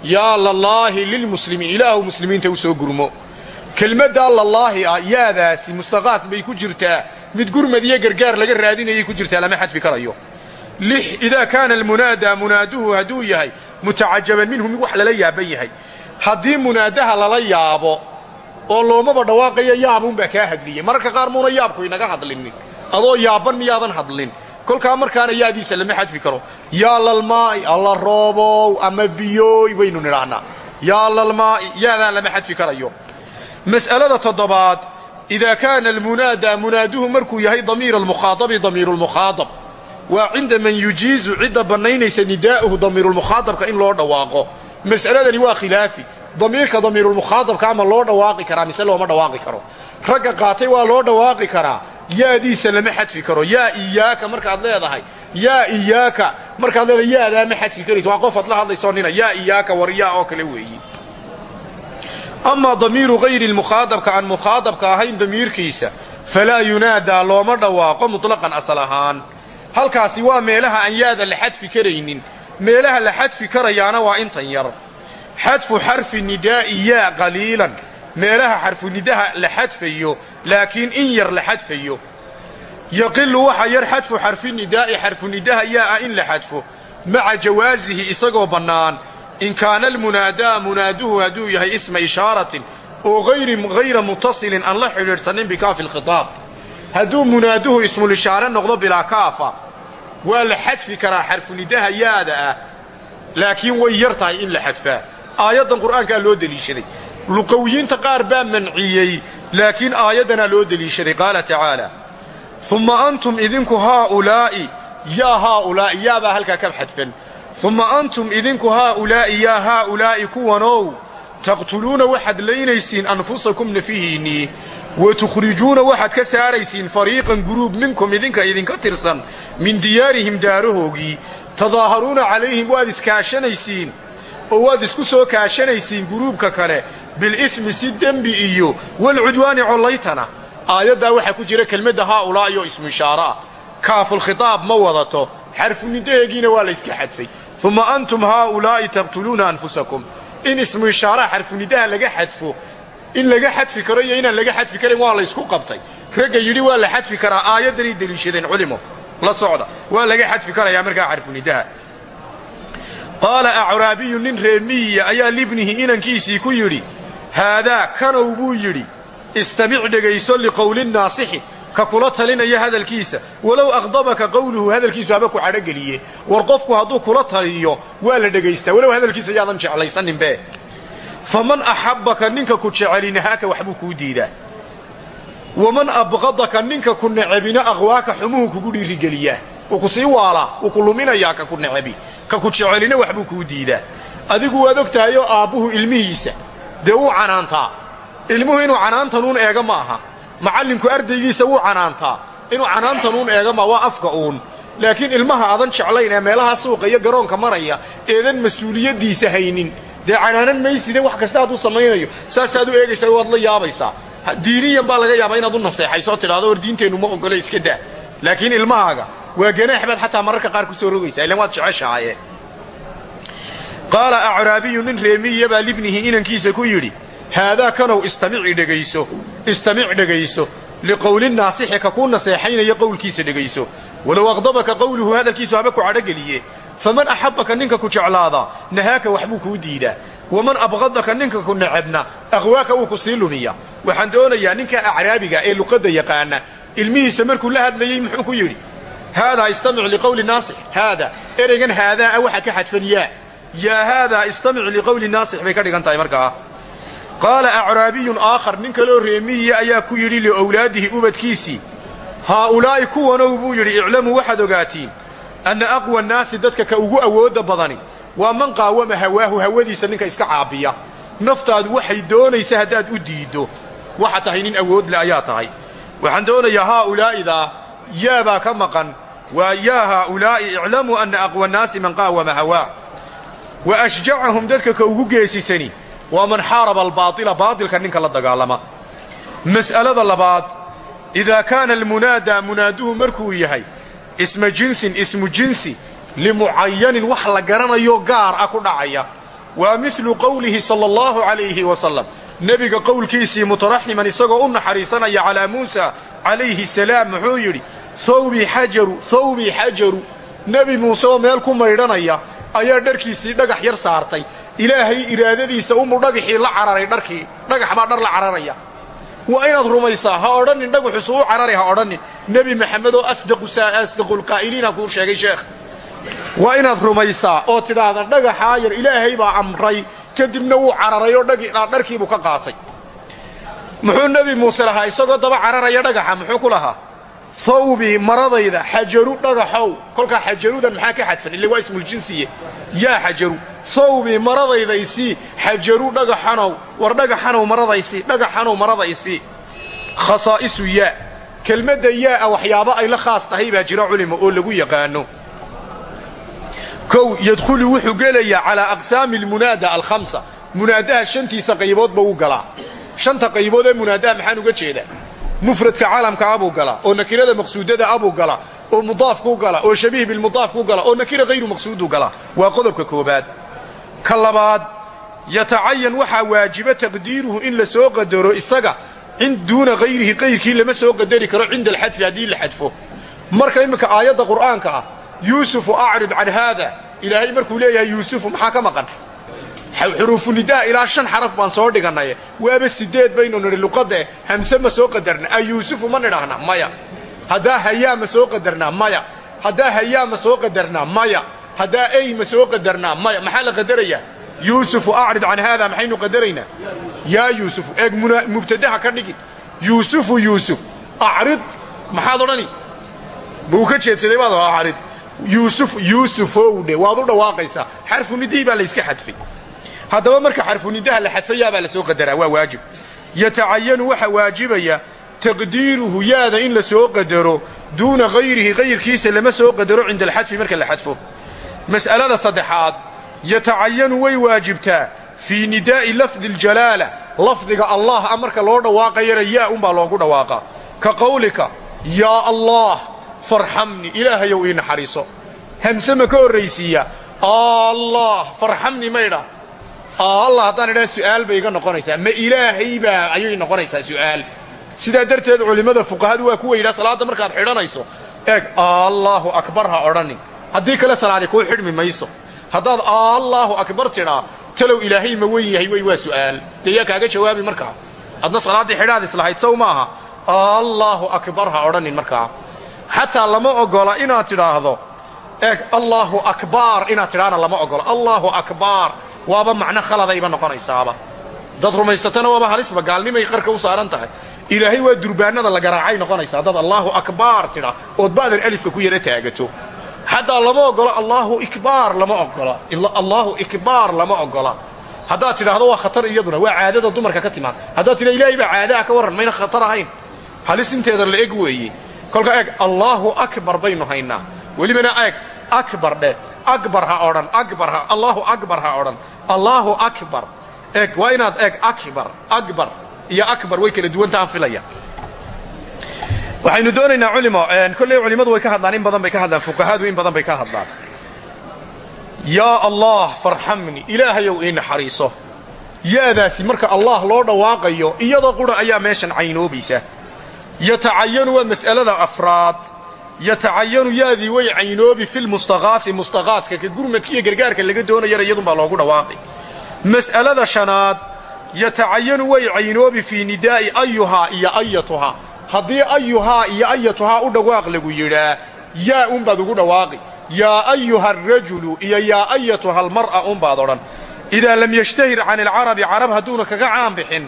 Yaa lallaahi lilmuslimiin ilaahu muslimiinta u soo gurmo. Kelmaddaa lallaahi ah yaadaasi mustaqaad bay ku jirtaa. Mid gurmad iyo gargaar laga raadinayay ku jirtaa lama xadfi karayo. Lix idaa kaana almunaadaa munaaduhu hadduu yahay mutacajaban minhu mid wax lala yaaban yahay. Haddii munaadaha lala yaabo oo loomaba dhawaaqaya yaabuunbaa kaa hadliyey mararka qaar muuna yaabku inaga hadlinin. Adoo yaabban miyaadan hadlin kolkaa markaana yaadiisa lama xadfi karo. Yaa lalmaa'i alla roobow ama biyooy baynu nidhaahnaa yaa lalmaa'i yaadaan lama xadfi karayo. Mas'alada toddobaad idaa kaana almunaadaa munaaduhu markuu yahay damiira almukhaadabi damiiru lmukhaadab waa cinda man yujiizu cidda bannaynaysa nidaa'uhu damiirulmukhaadabka in loo dhawaaqo. Mas'aladani waa khilaafi. Damiirka damiirulmukhaadabka ama loo dhawaaqi karaa mise looma dhawaaqi karo. Ragga qaatay waa loo dhawaaqi karaa yaadiisa lama xadfi karo. Yaa iyaaka markaad leedahay. Yaa iyaaka markaad leedahay yaadaa ma xadfi karayso. Waa qofaad la hadlaysoo nina yaa iyaaka war oo kale weeyi. Amaa damiiru hayri lmukhaadabka aan mukhaadabka ahayn damiirkiisa falaa yunaadaa looma dhawaaqo mutlaqan asal ahaan. Halkaasi waa meelaha aan yaada la xadfi karaynin. Meelaha la xadfi karayaana waa intan yar. Xadfu xarfi nidaa'i yaa qaliilan meelaha xarfunidaha la xadfayo laakiin in yar la xadfayo. Yaqilu waxa yar xadfu xarfinidaa'i xarfunidaha yaa in la xadfo. Maca jawaasihi isagoo bannaan in kaana almunaadaa munaaduhu hadduu yahay isma ishaaratin oo hayra mutasilin aan la xidhiidhsanin bikaafi lkhitaab hadduu munaaduhu ismulishaare noqdo bilaa kaafa waa la xadfi karaa xarfunidaha yaada ah laakiin way yar tahay in la xadfaa. Aayaddan qur'aankaa loo deliishaday luqawiyiinta qaar baa manciyey laakiin aayaddanaa loo deliishaday. Qaala tacaala umma antum idinku haaulaa'i yaa haaulaa'i yaabaa halkaa ka xadfan. Umma antum idinku haaulaa'i yaa haaulaa'i kuwanow taqtuluuna waxaad laynaysiin anfusakum nafihiinnii wa tukhrijuuna waxaad ka saaraysiin fariiqan guruub minkum idinka idinka tirsan min diyaarihim daarahoogii tadaaharuuna calayhim waad iskaashanaysiin oo waad isku soo kaashanaysiin guruubka kale bilismi si dembi iyo walcudwaani collaytana aayaddaa waxaa ku jira kelmadda haaulaa'i oo ismu ishaaro ah kaafulkhitaab ma wadato xarfunidaheegiina waa layska xadfay umma antum haaulaa'i taqtuluuna anfusakum in ismu ishaaraha xarfunidaha laga xadfo in laga xadfi karo iyo inaan laga xadfi karin waa laysku qabtay ragga yidhi waa la xadfi karaa aayaddanay deliishadeen culimo la socda waa laga xadfi karayaa markaa xarfunidaha qaala acraabiyu nin reemiyiya ayaa libnihi inankiisii ku yidhi haadaa kanow buu yidhi istamic dhegayso liqowli naasixi ka kula talinaya hadalkiisa. Walow aqdabaka qowluhu hadalkiisu haba ku cadhogeliye war qofku hadduu kula taliyo waa la dhegaystaa. Walow hadalkiisa yaadan jeclaysaninbe faman axabbaka ninka ku jecelinahaaka waxbuu kuu diidaa. Waman abqadaka ninka ku necebina aqwaaka xumuhu kugu dhiirigeliyaa. Wuu ku sii waalaa wuu ku luminayaa ka adigu waad og tahay oo aabbuhu ilmihiisa dee wuu canaantaa. Ilmuhu inuu canaantanuun eega ma aha. Macallinku ardaygiisa wuu canaantaa. Inuu canaantanuun eega ma waa afka uun. Laakiin ilmaha adan jeclayn ee meelaha suuqa iyo garoonka maraya eedan mas'uuliyaddiisa haynin. Dee canaanan mayside wax kasta hadduu samaynayo. Saasaad u eegaysaa waad la yaabaysaa. Diiniyan baa laga yaabaa inaad u naseexayso tidhahdo war diinteennu ma ogolo iska daa. Laakiin ilmahaaga waa ganaax baad xataa mararka qaar ku soo rogaysaa ilan waad jeceshahaye qaala acraabiyu nin reemiya baa libnihi inankiisa ku yidhi haadaa kanow istamic dhegayso liqowli naasixi ka kuu naseexaynaya qowlkiisa dhegayso walow aqdabaka qowluhu hadalkiisu haba ku cadhogeliye faman axabbaka ninka ku jeclaada nahaaka waxbuu kuu diidaa. Waman abqadaka ninka ku necebna aqwaaka wuu ku sii lumiya waxaan doonayaa ninka acraabiga ee luqadda yaqaana ilmihiisa markuu la hadlayey muxuu ku yidhi haadaa istamic liqowli naasix haada ereygan haadaa waxa ka xadfan yaa yaa haadaa istamic liqowli naasix bay ka dhigan tahay markaa qaala acraabiyun aakhar nin kaloo reemihiya ayaa ku yidhi liowlaadihi ubadkiisii haaulaa'i kuwanow buu yidhi iclamuu waxaad ogaatiin anna aqwa nnaasi dadka ka ugu awoodda badani waa man qaawama hawaahu hawadiisa ninka iska caabiya. Naftaadu waxay doonaysa haddaad u diiddo waxa tahay nin awoodle ayaa tahay. Waxaan doonayaa haaulaa'idaa yaabaa ka maqan waa yaa haaulaa'i iclamuu anna aqwa nnaasi man qaawama hawaah wa ashjacahum dadka ka ugu geesisani. Waa man xaaraba albaaila baatilka ninka la dagaalama. Mas'alada labaad idaa kaana almunaadaa munaaduhu markuu yahay isma jinsin ismu jinsi limucayanin wax la garanayo gaar ah ku dhacaya. Waa milu qowlihi sala allahu calayhi wasalam nebiga qowlkiisii mutaraximan isagoo u naxariisanaya calaa muusa calayhi salaam muxuu yidhi thawbii xajaru thawbii xajaru nebi muuse oo meel ku maydhanaya ayaa dharkiisii dhagax yar saartay. Ilaahay iraadadiisa umuu dhagaxii la cararay dharkii. Dhagax baa dhar la cararaya. Waa inaad rumaysaa ha odhanin dhagaxusu u cararay ha odhanin. Nebi maxamed oo asdaqulqaa'iliina kuu sheegay sheekh. Waa inaad rumaysaa oo tidhaahda dhagaxaa yar ilaahay baa amray. Kadibna wuu cararay oo dharkiibuu ka qaatay. Muxuu nebi muuse lahaa isagoo daba cararaya dhagaxa muxuu ku lahaa thawbii maradayda xajaru dhagaxow. Kolkaa xajarudan maxaa ka xadfan? Ille waa ismuljinsiye yaa xajaru. Thawbii maradaydaysii xajaru dhagaxanow. War dhagaxanow maradaysii dhagaxanow maradaysii. Khasaa'isu yaa. Kelmadda yaa'a waxyaabo ay la khaas tahay baa jira culima oo lagu yaqaano. Kow yadkhulu wuxuu gelayaa calaa aqsaami almunaada alkhamsa. Munaadaha shantiisa qayboodba wuu galaa. Shanta qaybood ee munaadaha maxaan uga jeedaa mufradka caalamka abuu galaa oo nakirada maqsuudada abuu galaa oo mudaafkuu gala oo shabiih bilmudaafkuu gala oo nakira hayru maqsuudu gala. Waa qodobka koobaad. Ka labaad yatacayan waxaa waajiba taqdiiruhu in la soo qadaro isaga duuna hayrihi qayrkii lama soo qadari karo cinda alxadfi haddii la xadfo. Marka iminka aayadda qur'aanka ah yuusufu acrid can haada ilaahay markuu leeyahay yuusufu maxaa ka maqan xuruufunidaa ilaa shan xaraf baan soo dhiganaye. Waaba sideed baynu nidhi luqaddae hamse ma soo qadarna a yuusufu ma nidhaahna? Maya. Haddaa hayaa ma soo qadarnaa? Maya. Haddaa hayaa ma soo qadarnaa? Maya. Haddaa ey ma soo qadarnaa? Maya. Maxaa la qadarayaa? Yuusufu acrid can haada maxaynu qadaraynaa? Yaa yuusufu eeg mubtadaha ka dhigin. Yuusufu yuusuf acrid. Maxaad odhani? Buu ka jeedsaday baad acrid. Yuusuf yuusufowdhe waad u dhawaaqaysaa. Xarfunidihii baa layska xadfay haddaba marka xarfunidaha la xadfayaabaa la soo qadaraa waa waajib. Yatacayanu waxa waajibaya taqdiiruhu yaada in la soo qadaro duuna hayrihi hayrkiisa lama soo qadaro cinda alxadfi marka la xadfo. Mas'alada saddexaad yatacayanu way waajibtaa fii nidaa'i lafdi aljalaala lafdiga allah a marka loo dhawaaqayana yaa unbaa loogu dhawaaqa. Ka qowlika yaa allah farxamni ilaahayow ii naxariiso. Hamse ma ka horraysiiya allah farxamni maydha allah haddaan idhaha su'aal bay iga noqonaysaa. Ma ilaahaybaa ayay noqonaysaa su'aal. Sidaa darteed culimmada fuqahadu waa kuwa yidhaha salaadda markaad xidhanayso eeg allaahu akbar ha odhanin. Haddii kale salaadi kuu xidhmi mayso. Haddaad allaahu akbar tidhaa talow ilaahay ma wen yahay wey waa su'aal. Dee yaa kaaga jawaabi markaa? Adna salaaddii xidhaad islahayd sow maaha. Allaahu akbar ha odhanin markaa. Xataa lama ogola inaad tidhaahdo eeg allaahu akbaar inaad tidhaana lama ogolo allaahu akbaar waaba macno khaladayba noqonaysaaba. Dad rumaysatana waaba halisba gaalnimay qarka u saaran tahay. Ilaahay waa durbaanada la garaacay noqonaysa haddaad allaahu akbaar tidha ood ba'dan alifka ku yara taagato. Xataa lama ogola allaahu ikbaar lama ogola. Allaahu ikbaar lama ogola. Haddaad tidhaahdo waa khatar iyaduna waa caadada dumarka ka timaad. Haddaad tidha ilaahay baa caadaha ka warran mayna khatar ahayn. Halis inteeda la eg weeye kolka eeg allaahu akbar baynu haynaa. Welibana eeg akbar dheh akbar ha odhan akbar ha allaahu akbar ha odhan allaahu akbar. Eeg waa inaad eeg akbar akbar iyo akbar way kala duwantaaan filaya. Waxaynu doonaynaa culimo kolley culimmadu way ka hadlaan in badan bay ka hadlaan fuqahadu in badan bay ka hadlaan. Yaa allah farxamni ilaahayow ii naxariiso. Yaadaasi marka allah loo dhawaaqayo iyadoo qura ayaa meeshan caynoobaysa yatacayanu waa mas'alada afraad yatacayanu yaadii way caynoobi filmustaqaafi mustaqaadka ka gurmadka iyo gargaarka laga doonayana iyadunbaa loogu dhawaaqay. Mas'alada shanaad yatacayanu way caynoobi fii nidaa'i ayuhaa iyo ayatuhaa haddii ayuhaa iyo ayatuhaa u dhawaaq lagu yidhaa yaa unbaad ugu dhawaaqi yaa ayuha arajulu iyo yaa ayatuha almar'a unbaad odhan. Idaa lam yashtahir can ilcarabi carab hadduuna kaga caan bixin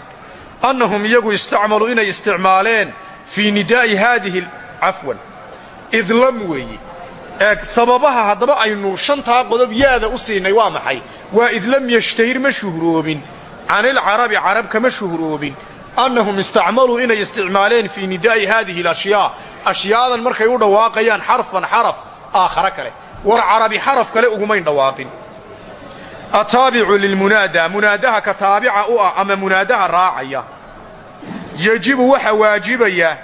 annahum iyagu istacmaluu inay isticmaaleen fii nidaa'i haadihi cafwan idlam weeye sababaha haddaba aynu shantaa qodob yaada u siinay waa maxay? Waa id lam yashtahir ma shuhroobin canilcarabi carab kama shuhroobin annahum istacmaluu inay isticmaaleen fii nidaa'i haadihi alashyaa. Ashyaadan markay u dhawaaqayaan xarfan xaraf aakhare kale. War carabi xaraf kale ugumayn dhawaaqin. Ataabicu lilmunaada munaadaha ka taabica u ah ama munaadaha raacaya. Yejibu waxa waajibaya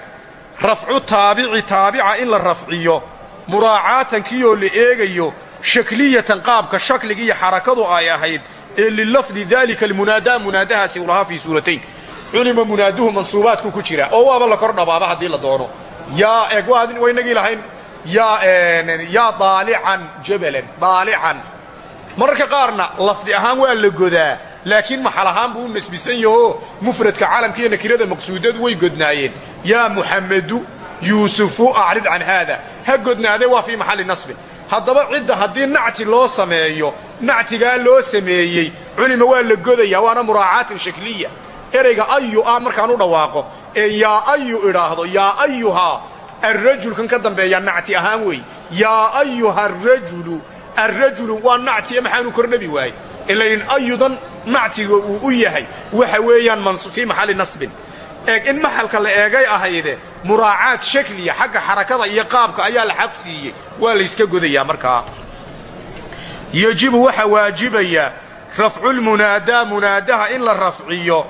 rafcu taabici taabica in la rafciyo muraacaatan kiyoo la eegayo shakliyatan qaabka shakliga iyo xarakadu ay ahayd ee lilafdi daalika almunaadaa munaadahaasi u lahaa fii suuratayn. Culima munaaduhu mansuubaadku ku jira. Oo waaba la kor dhabaaba haddii la doono. Yaa eeg waynagii lahayn. Yaa daalican jabalan daalican. Mararka qaarna lafdi ahaan waa la godaa laakiin maxal ahaan buu u nasbisan yahoo mufradka calamka iyo nakirada maqsuudadu way godnaayeen. Yaa muxamedu yuusufu acrid can haada. Ha godnaadee waa fii maxalli nasbin haddaba cidda haddii nacti loo sameeyo nactigaa loo sameeyey culima waa la godayaa waana muraacaatin shakliya. Ereyga ayu ah markaan u dhawaaqo ee yaa ayu idhaahdo yaa ayuhaa arrajulkan ka dambeeya nacti ahaan wey. Yaa ayuha arajulu arrajulu waa nactiye maxaanu kordhabi waayey. Ilayn ayudan nactiga uu u yahay waxa weeyaan fii maxalli nasbin. Eeg in maxalka la eegay ahayde muraacaad shakliya xagga xarakada iyo qaabka ayaa la xaq siiyey. Waa layska godayaa markaa yejibu waxa waajibaya rafculmunaadaa munaadaha in la rafciyo.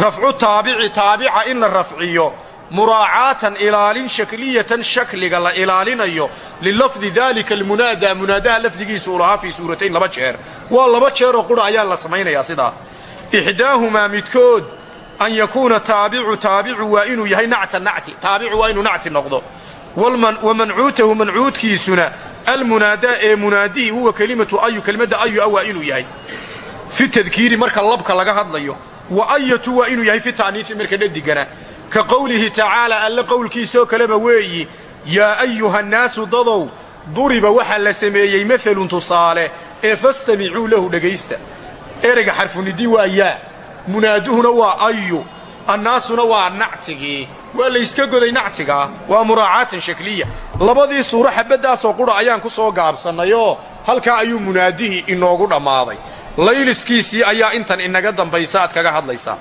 Rafcu taabici taabica in la rafciyo muraacaatan ilaalin shakliyatan shakliga la ilaalinayo lilafdi dalika almunaadaa munaadaha lafdigiisu u lahaa fii suuratayn laba jeer. Waa laba jeeroo qura ayaa la samaynayaa sidaa. Ixdaahumaa midkood an yakuuna taabicu taabicu waa inuu yahay nacta nacti taabicu waa inuu nacti noqdo. Wa mancuutahu mancuudkiisuna almunaadaa ee munaadihi huwa kelimatu ayu kelimadda ayu a waa inuu yahay. Fi tadkiiri marka labka laga hadlayo wa ayatu waa inuu yahay fi ta'niisi marka dhadigana ka qowlihi tacaala alle qowlkiisoo kaleba weeyi yaa ayuha nnaasu dadow duriba waxaa la sameeyey maalun tusaale ee fastamicuu lahu dhegaysta ereyga xarfunidii waa yaa munaaduhuna waa ayu annaasuna waa nactigii waa layska goday nactigaa waa muraacaatan shakliya labadii suuro xabaddaasoo qudha ayaan ku soo gaabsannayoo halkaa ayuu munaadihii inoogu dhammaaday layliskiisii ayaa intan inaga dambaysa aad kaga hadlaysaa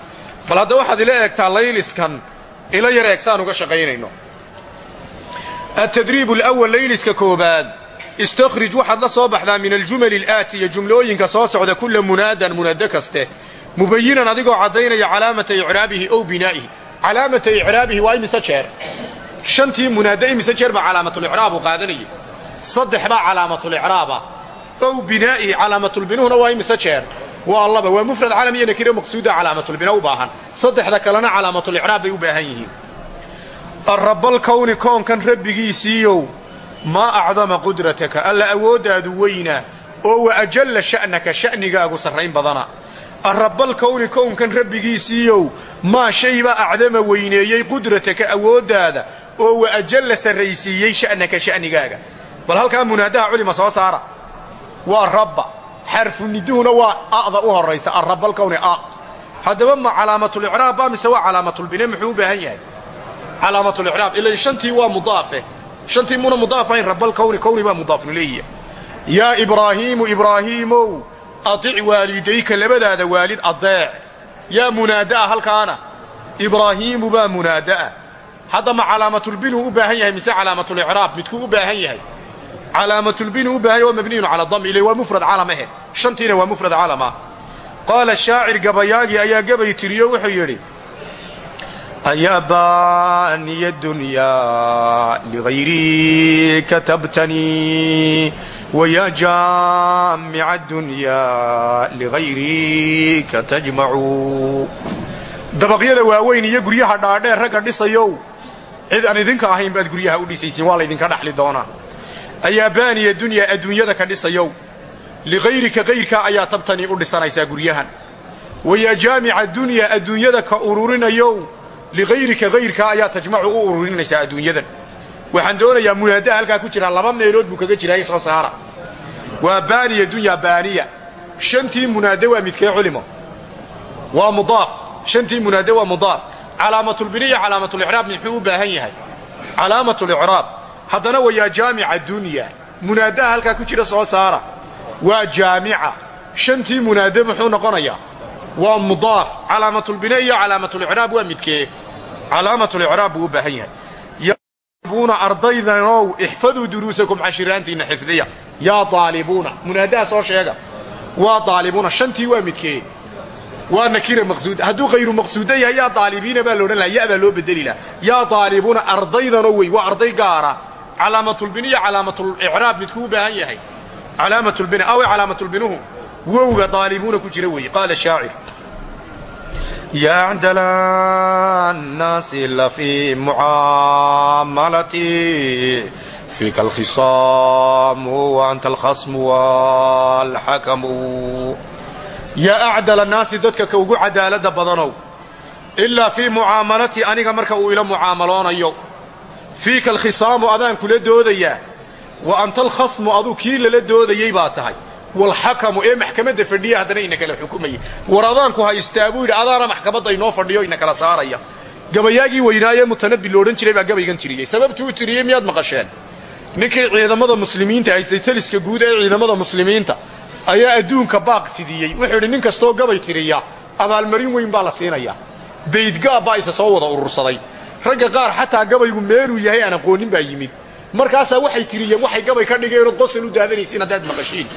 bal hadda waxaad ila eegtaa layliskan ila yar eegsaan uga shaqaynayno. Altadriib alawal layliska koobaad istakhrij waxaad la soo baxdaa min aljumali alaatiya jumlooyinka soo socda kulla munaadan munaado kaste. Mubayinan adigoo caddaynaya calaamata icraabihi ow binaa'ihi. Calaamata icraabihi waa imise jeer. Shantii munaado imise jeer baa calaamatulicraabu qaadanaya saddex baa calaamatulicraaba ow binaa'ihi calaamatulbinuhuna waa imise jeer waa laba waa mufrad calam iyo nakiro maqsuuda calaamatulbina u baahan. Saddexda kalena calaamatulicraab bay u baahan yihiin. Arabbalkowni koonkan rabbigiisiiyow maa acdama qudrataka alla awooddaadu weynaa oo wa ajalla sha'naka sha'nigaagu sarrayn badana. Arabbalkowni kownkan rabbigiisiiyow maa shaybaa acdama weyneeyey qudrataka awooddaada oo wa ajalla sarraysiiyey sha'naka sha'nigaaga. Bal halkaa munaadaha culima soo saara. Waa rabba xarfuniduhuna waa a'da u horraysa arabbalkowni a. Haddaba ma calaamatulicraab ba mise waa calaamatulbine muxuu u baahan yahay? Calaamatulicraab ilan shantii waa mudaafe. Shantii muna mudaaf ahayn rabal kowni kowni baa mudaafun leeyiya yaa ibraahiimu ibraahiimow adic waalidayka labadaada waalid adeec. Yaa munaada'a halkaana. Ibraahiimu baa munaada'a. Hadda ma calaamatulbinuu u baahan yahay mise calaamatulicraab midkuu u baahan yahay calaamatulbinuu u baahan waa mabniyun cala dam ile waa mufrad calam ahe shantiina waa mufrad calam ah qaala shaacir gabayaagii ayaa gabay tiriyo wuxuu yidhi ayaa baaniya dunyaa ligayrii katabtanii wayaa jaamica dunyaa ligayrika tajmacu dabaqyada waaweyn iyo guryaha dhaadheer ragga dhisayow cid aan idinka ahayn baad guryaha u dhisaysiin waa laydinka dhaxli doonaa ayaa baaniya dunyaa adduunyada ka dhisayow ligayrika kayrkaa ayaa tabtanii u dhisanaysaa guryahan. Wayaa jaamica dunyaa adduunyada ka ururinayow ligayrika kayrkaa ayaa tajmacu u ururinaysaa adduunyadan. Waxaan doonayaa munaadaha halkaa ku jiraa laba meelood buu kaga jiraa soo saara waa baaniya dunyaa baaniya. Shantii munaade waa midkee culimo? Waa mudaaf. Shantii munaade waa mudaaf. Calaamatulbiniya calaamatulicraab muxuu u baahan yahay? Calaamatulicraab haddana wayaa jaamica dunya. Munaadaha halkaa ku jira soo saara. Waa jaamica. Shantii munaade muxuu noqonayaa. Waa mudaaf. Calaamatulbine iyo calaamatulicraab waa midkee. Calaamatulicraab buu u baahan yahay. Yabuuna ardaydanow ixfaduu duruusakum cashiraantiinna xifdiya. Yaa daalibuuna. Munaadaha soo sheega. Waa daalibuuna. Shantii waa midkee. Waa nakira maqsuud. Hadduu hayru maqsuuda yahay yaa daalibiina baa loodhan laha loo bedeli laha yaa daalibuuna ardaydanoo wey arday gaara calaamatulbiniya calaamatulicraab midkuu u baahan yahay. Awe calaamatulbinuhu. Wowga daalibuuna ku jira weeye qaala shaacir. Yacdala nnaasi la fii mucaamalati fiika alkhisaamu wa anta alkhasmu waalxakamu yaa acdala naasi dadka ka cadaalada badanow ilaa fii mucaamalati aniga marka uu ila mucaamaloonayo fiika alkhisaamu adaan kula doodayaa wa anta alkhasmu aduu kii lala doodayey baa tahay walxakamu ee maxkamadda fadhiya haddana ina kala xukumayay war adaanku haystaa buu yidhi adaana maxkamadda inoo fadhiyo ina kala saaraya gabayaagii weynaaye mutanabi loodhan jiray baa gabaygan tiriyey sababtuu tiriyey miyaad maqasheen ninkii ciidamada muslimiinta haystay taliska guud ee ciidamada muslimiinta ayaa adduunka baaq fidiyey wuxuu idhi nin kastoo gabay tiriya abaalmarin weyn baa la siinayaa baydgaab baa isa wada urursaday ragga qaar xataa gabaygu meeluu yahay aan aqoonin baa yimid. Markaasaa waxay tiriyeen waxay gabay ka dhigeenood qosol u daadanaysiin haddaad maqashiin.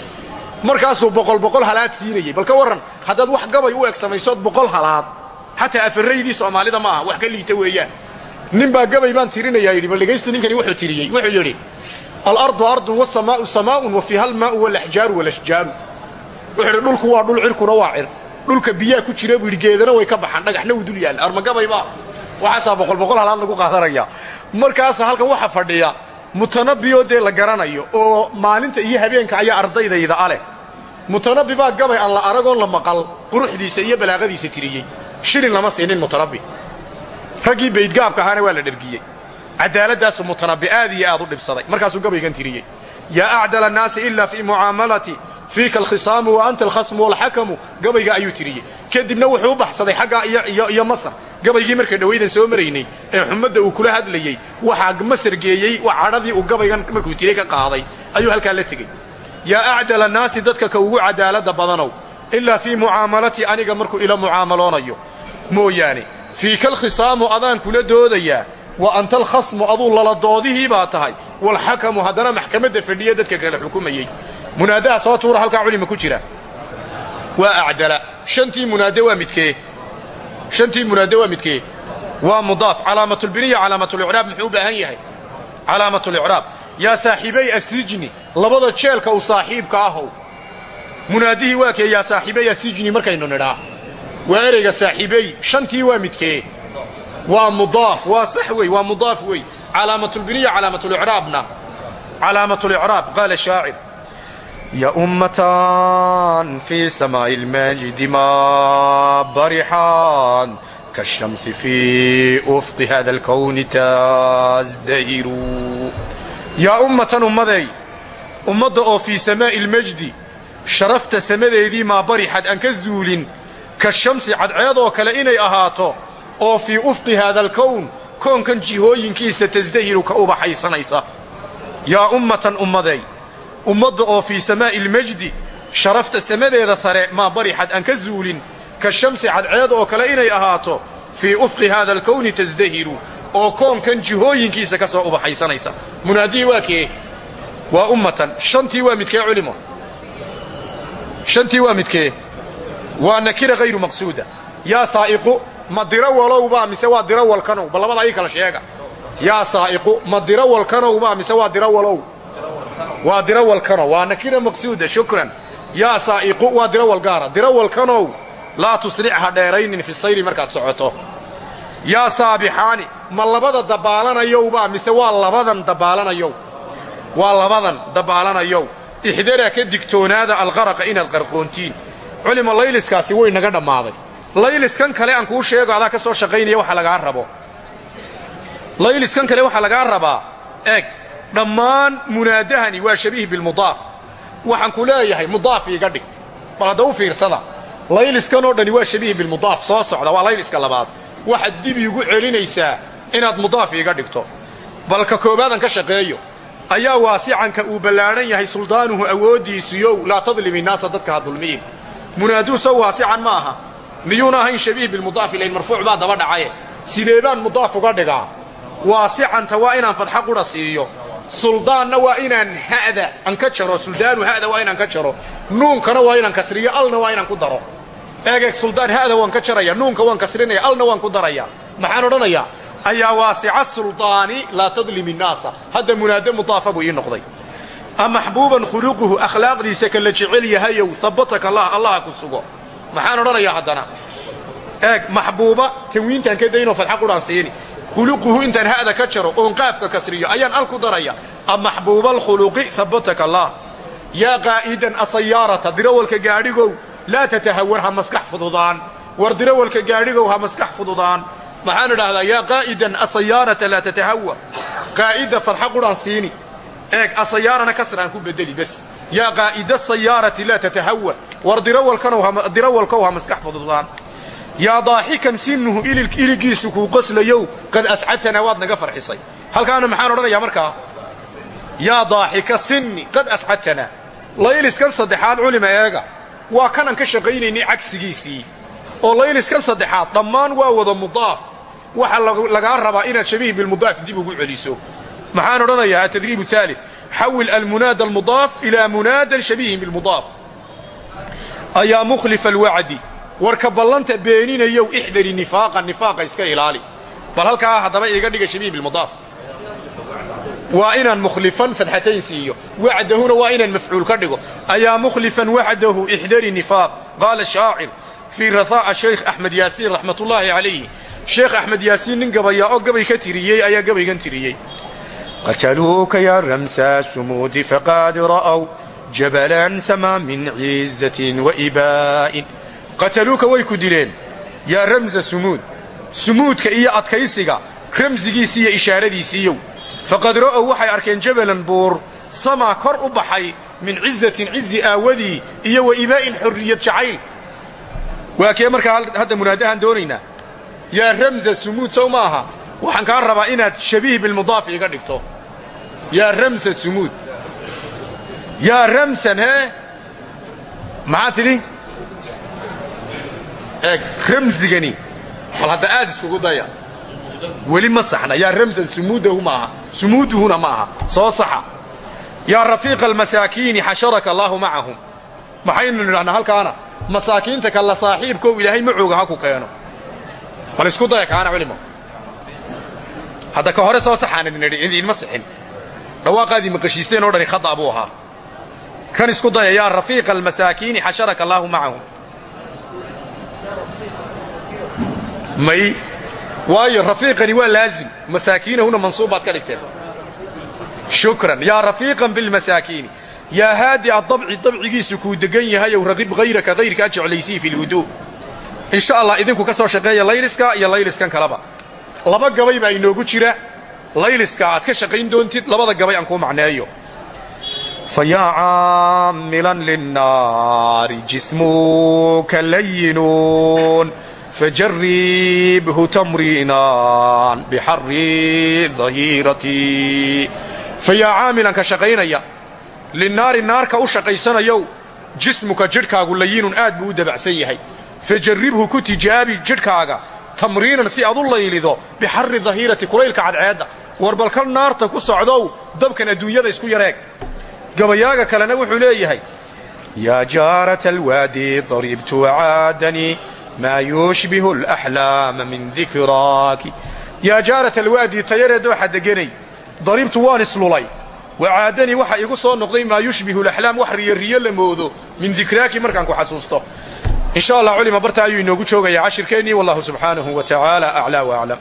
Markaasuu boqol boqol halaad siinayey bal ka warran wax gabay u eg boqol halaad xataa afaraydii soomaalida ma wax ka liita weeyaan. Nin baa gabay baan tirinayaa yidhi bal dhegaysta ninkani wuxuu tiriyey wuxuu yidhi alardu ardun wasamaau samaa'un wa fiiha almaa'u walaxjaaru walashjaaru wuxuu dhulku waa dhul cirkuna waa cir. Dhulka biyaa ku jira buu yidhi geedana way ka baxaan dhagaxna wuu dul yaalla arma gabayba waxaasaa boqol boqol halaad lagu qaadanaya. Markaasa halkan waxa fadhiya mutanabbioo dee la garanayo oo maalinta iyo habeenka ayaa ardaydayda aleh mutanabbi baa gabay alla aragoon la maqal quruxdiisa iyo balaaqadiisa tiriyey. Shilin lama siinin mutanabbi. Raggii baydgaabka ahaana waa la dhergiyey cadaaladaasu mutanabbi aad iyo aad u dhibsaday. Markaasuu gabaygan tiriyey. Yaa acdala annaasi ilaa fii mucaamalati fiika alkhisaamu wa anta alkhasmu walxakamu gabayga ayuu tiriyey. Kadibna wuxuu u baxsaday xaggaa iyo masar gabaygii markay dhawaydan soo maraynay ee xumadda uu kula hadlayey waxaa masar geeyey cadhadii uu gabaygan markuu tiray ka qaaday ayuu halkaa la tegey. Yaa acdala annaasi dadka ka ugu cadaalada badanow ilaa fii mucaamalati aniga markuu ila mucaamaloonayo mooyaane fiika alkhisaamu adaan kula doodayaa wa anta alkhasmu aduu laladoodihii baa tahay walxakamu haddana maxkamadda fadhiya dadka kale xukumayey. Munaadaha soo tuura halkaa culima ku jira. Waa acdala shantii munaade waa midkee shantii munaade waa midkee? Waa mudaaf. Calaamatulbiniya calaamatulicraab muxuu u baahan yahay? Calaamatulicraab. Yaa saaxiibay asijni labada jeelka u saaxiibka ahow. Munaadihii waa kee yaa saaxiibay asijni markaynu nidhaa. Waa ereyga saaxiibey. Shantii waa midkee? Waa mudaaf. Waa sax wey waa mudaaf wey. Calaamatulbiniya calaamatulicraabna. Calaamatulicraab. Qaala shaacir yaummatan fi samaa'i lmaajidi ma barixaan kashamsi fi ufqi hada lkowni tasdahiru yaa ummatan ummaday ummadda oo fii samaa'i lmajdi sharafta samadeedii maa barixad aan ka zuulin ka shamsi cadceedoo kale inay ahaato oo fii ufqi haada alkown koonkan jihooyinkiisa tasdahiru ka ubaxaysanaysa yaa ummatan ummaday ummadda oo fii samaa'i ilmajdi sharafta samadeeda sare maa barixad aan ka zuulin ka shamsi cadceed oo kale inay ahaato fii ufqi haada alkowni tasdahiru oo koonkan jihooyinkiisa ka soo ubaxaysanaysa. Munaadihii waa kee? Waa ummatan. Shantii waa midkee culimo? Shantii waa midkee waa nakira hayru maqsuuda. Yaa saa'iqu ma dirawalowbaa mise waa dirawalkanow ba labada ii kala sheega. Yaa saa'iqu ma dirawalkanowbaa mise waa dirawalow waa dirawalkanow waa nakira maqsuuda shukran. Yaa saa'iqu waa dirawal gaara. Dirawalkanow laa tusric ha dheeraynin fi sayri markaad socoto. Yaa saabixaani ma labada dabaalanayowbaa mise waa labadan dabaalanayow? Waa labadan dabaalanayow. Ixdara ka digtoonaada alqaraqa inaad qarqoontiin. Culima layliskaasi way naga dhammaaday. Layliskan kale aan kuu sheego adaa ka soo shaqaynaya waxa lagaa rabo. Layliskan kale waxaa lagaa rabaa eeg dhammaan munaadahani waa shabiih bilmudaaf. Waxaan ku leeyahay mudaaf iiga dhig. Bal hadda u fiirsada layliskan oo dhani waa shabiih bilmudaaf soo socda waa layliska labaad. Waxaad dib iigu celinaysaa inaad mudaaf iiga dhigto. Balka koobaadan ka shaqeeyo. Ayaa waasicanka uu ballaadhan yahay suldaanuhu awooddiisuyow laa tadlim innaasa dadka ha dulmiyin munaaduu sow waasican ma aha. Miyuuna ahayn shabiih bilmudaaf ilayn marfuuc baa daba dhacaye. Sidee baan mudaaf uga dhigaa? Waasicanta waa inaan fadxa qudha siiyo suldaanna waa inaan ha'da an ka jaro suldaanu ha'da waa inaan ka jaro nuunkana waa inaan kasriyo alna waa inaan ku daro. Eegeeg suldaan ha'da waan ka jaraya nuunka waan kasrinaya alna waan ku daraya. Maxaan odhanayaa? Ayaa waasica suldaani laa tadlim innaasa hadda munaade mudaafa buu ii noqday. Amaxbuuban khuluquhu akhlaaqdiisa ka la jecel yahayow habataka allah allaha ku sugo. Maxaan odhanayaa haddana? Eeg maxbuuba tanwiintaan ka daynoo fadxa qudhaan siini khuluquhu intaan ha'da ka jaro oon qaafka kasriyo ayaan al ku daraya. Amaxbuuba alkhuluqi habataka allah yaa qaa'idan asayaarata dirawalka gaadhigow laa tatahawar ha maskax fududaan. War dirawalka gaadhigow ha maskax fududaan. Maxaan idhaahdaa yaa qaa'idan asayaarata laa tatahawar qaa'ida fadxa qudhaan siini. Eeg asayaarana kasraan ku bedeli bes. Yaa qaa'ida sayaarati laa tatahawar war dirawalkow ha maskax fududaan yaa daaxikan sinuhu iligiisu kuu qoslayow qad ascadtana waad naga farxisay halkaana maxaan odhanayaa markaa yaa daaxika sinni qad ascadtana layliskan saddexaad culima eega waa kanaan ka shaqaynaynay cagsigiisii oo layliskan saddexaad dhammaan waa wada mudaaf waxa lagaa rabaa inaad shabiih bilmudaaf dib ugu celiso maxaan odhanayaa atadriib aali xawil almunaada almudaaf ilaa munaadan shabiihin bilmudaaf ayaa mukhlifa alwacdi warka ballanta beeninayow ixdari nifaaqa nifaaqa iska ilaali. Bal halkaa haddaba iiga dhiga shabiih bilmudaaf waa inaan mukhlifan fadxatayn siiyo. Wacdahuna waa inaan mafcuul ka dhigo. Ayaa mukhlifan wacdahu ixdari nifaaq. Qaala shaacir fii rathaa'a shaykh axmed yaasiin raxmatullaahi calayhi sheekh axmed yaasiin nin gabayaa oo gabay ka tiriyey ayaa gabaygan tiriyey. Qataluuka yaa ramsa sumuudi faqad ra'w jabalan samaa min ciizatin waibaa'in qataluuka way ku dileen. Yaa ramsa sumuud sumuudka iyo adkaysiga ramsigiisii iyo ishaaradiisiiyow faqad ra'ow waxay arkeen jabalan buur samaa kor u baxay min cizatin cizi aawadii iyo wa ibaa'in xorriyad jacayl. Waa kee markaa hadda munaadahaan doonaynaa yaa ramsa sumuud sow ma aha. Waxaan kaa rabaa inaad shabiih bilmudaaf iga dhigto. Yaa ramsa sumuud. Yaa ramsan hee? Maxaa tidhi eeg ramsigani bal hadda aad iskugu daya. Weli ma saxna. Yaa ramsan sumuudahu ma aha. Sumuuduhuna ma aha. Soo saxa. Yaa rafiiqa almasaakiini xasharaka allaahu macahum maxaynu nidhahnaa halkaana? Masaakiinta kalla saaxiibkow ilaahay macooga ha ku keeno. Bal isku daya kaana culimo. Hadda ka hore soo saxaan idinidhi idiinma sixin dhawaaqaadii maqashiiseen oo dhani khada buu ahaa. Kan isku daya yaa rafiiqa almasaakiini xasharaka allaahu macahum may. Waayo rafiiqani waa laazim. Masaakiinahuna mansuub baad ka dhigteen. Shukran. Yaa rafiiqan bilmasaakiini yaa haadi adabci dabcigiisu kuu degan yahayow raqib hayraka hayrkaa jeclaysii fi lhuduu insha allah idinku ka soo shaqeeya layliska iyo layliskan kaleba laba gabay baa inoogu jira. Layliska aad ka shaqayn doontid labada gabay aan kuu macneeyo. Jismuka layinuun fajaribhu tamriinan bixari dahiirati fayaa caamilan ka shaqaynaya linnaari naarka u shaqaysanayow jismuka jidhkaagu layinun aad buu u dabacsan yahay fajarribhu ku tijaabi jidhkaaga tamriinan si aad u laylido bixarri dahiirati kulaylka cadceedda warbalka naarta ku socdow dabkan adduunyada isku yareeg gabayaaga kalena wuxuu leeyahay yaa jaarata alwaadi daribtu wacaadanii maa yuushbihu alaxlaama min dikraaki yaa jaarata alwaadi tayaree dooxa deganay daribtu waan islulay wacaadanii waxa igu soo noqday maa yushbihu alaxlaam wax riyoriyo la moodo min dikraaki markaan ku xasuusto in sha allah culima barta ayuu inoogu joogayaa cashirkeennii wallahu subxaanahu wa tacaala aclaa wa aclam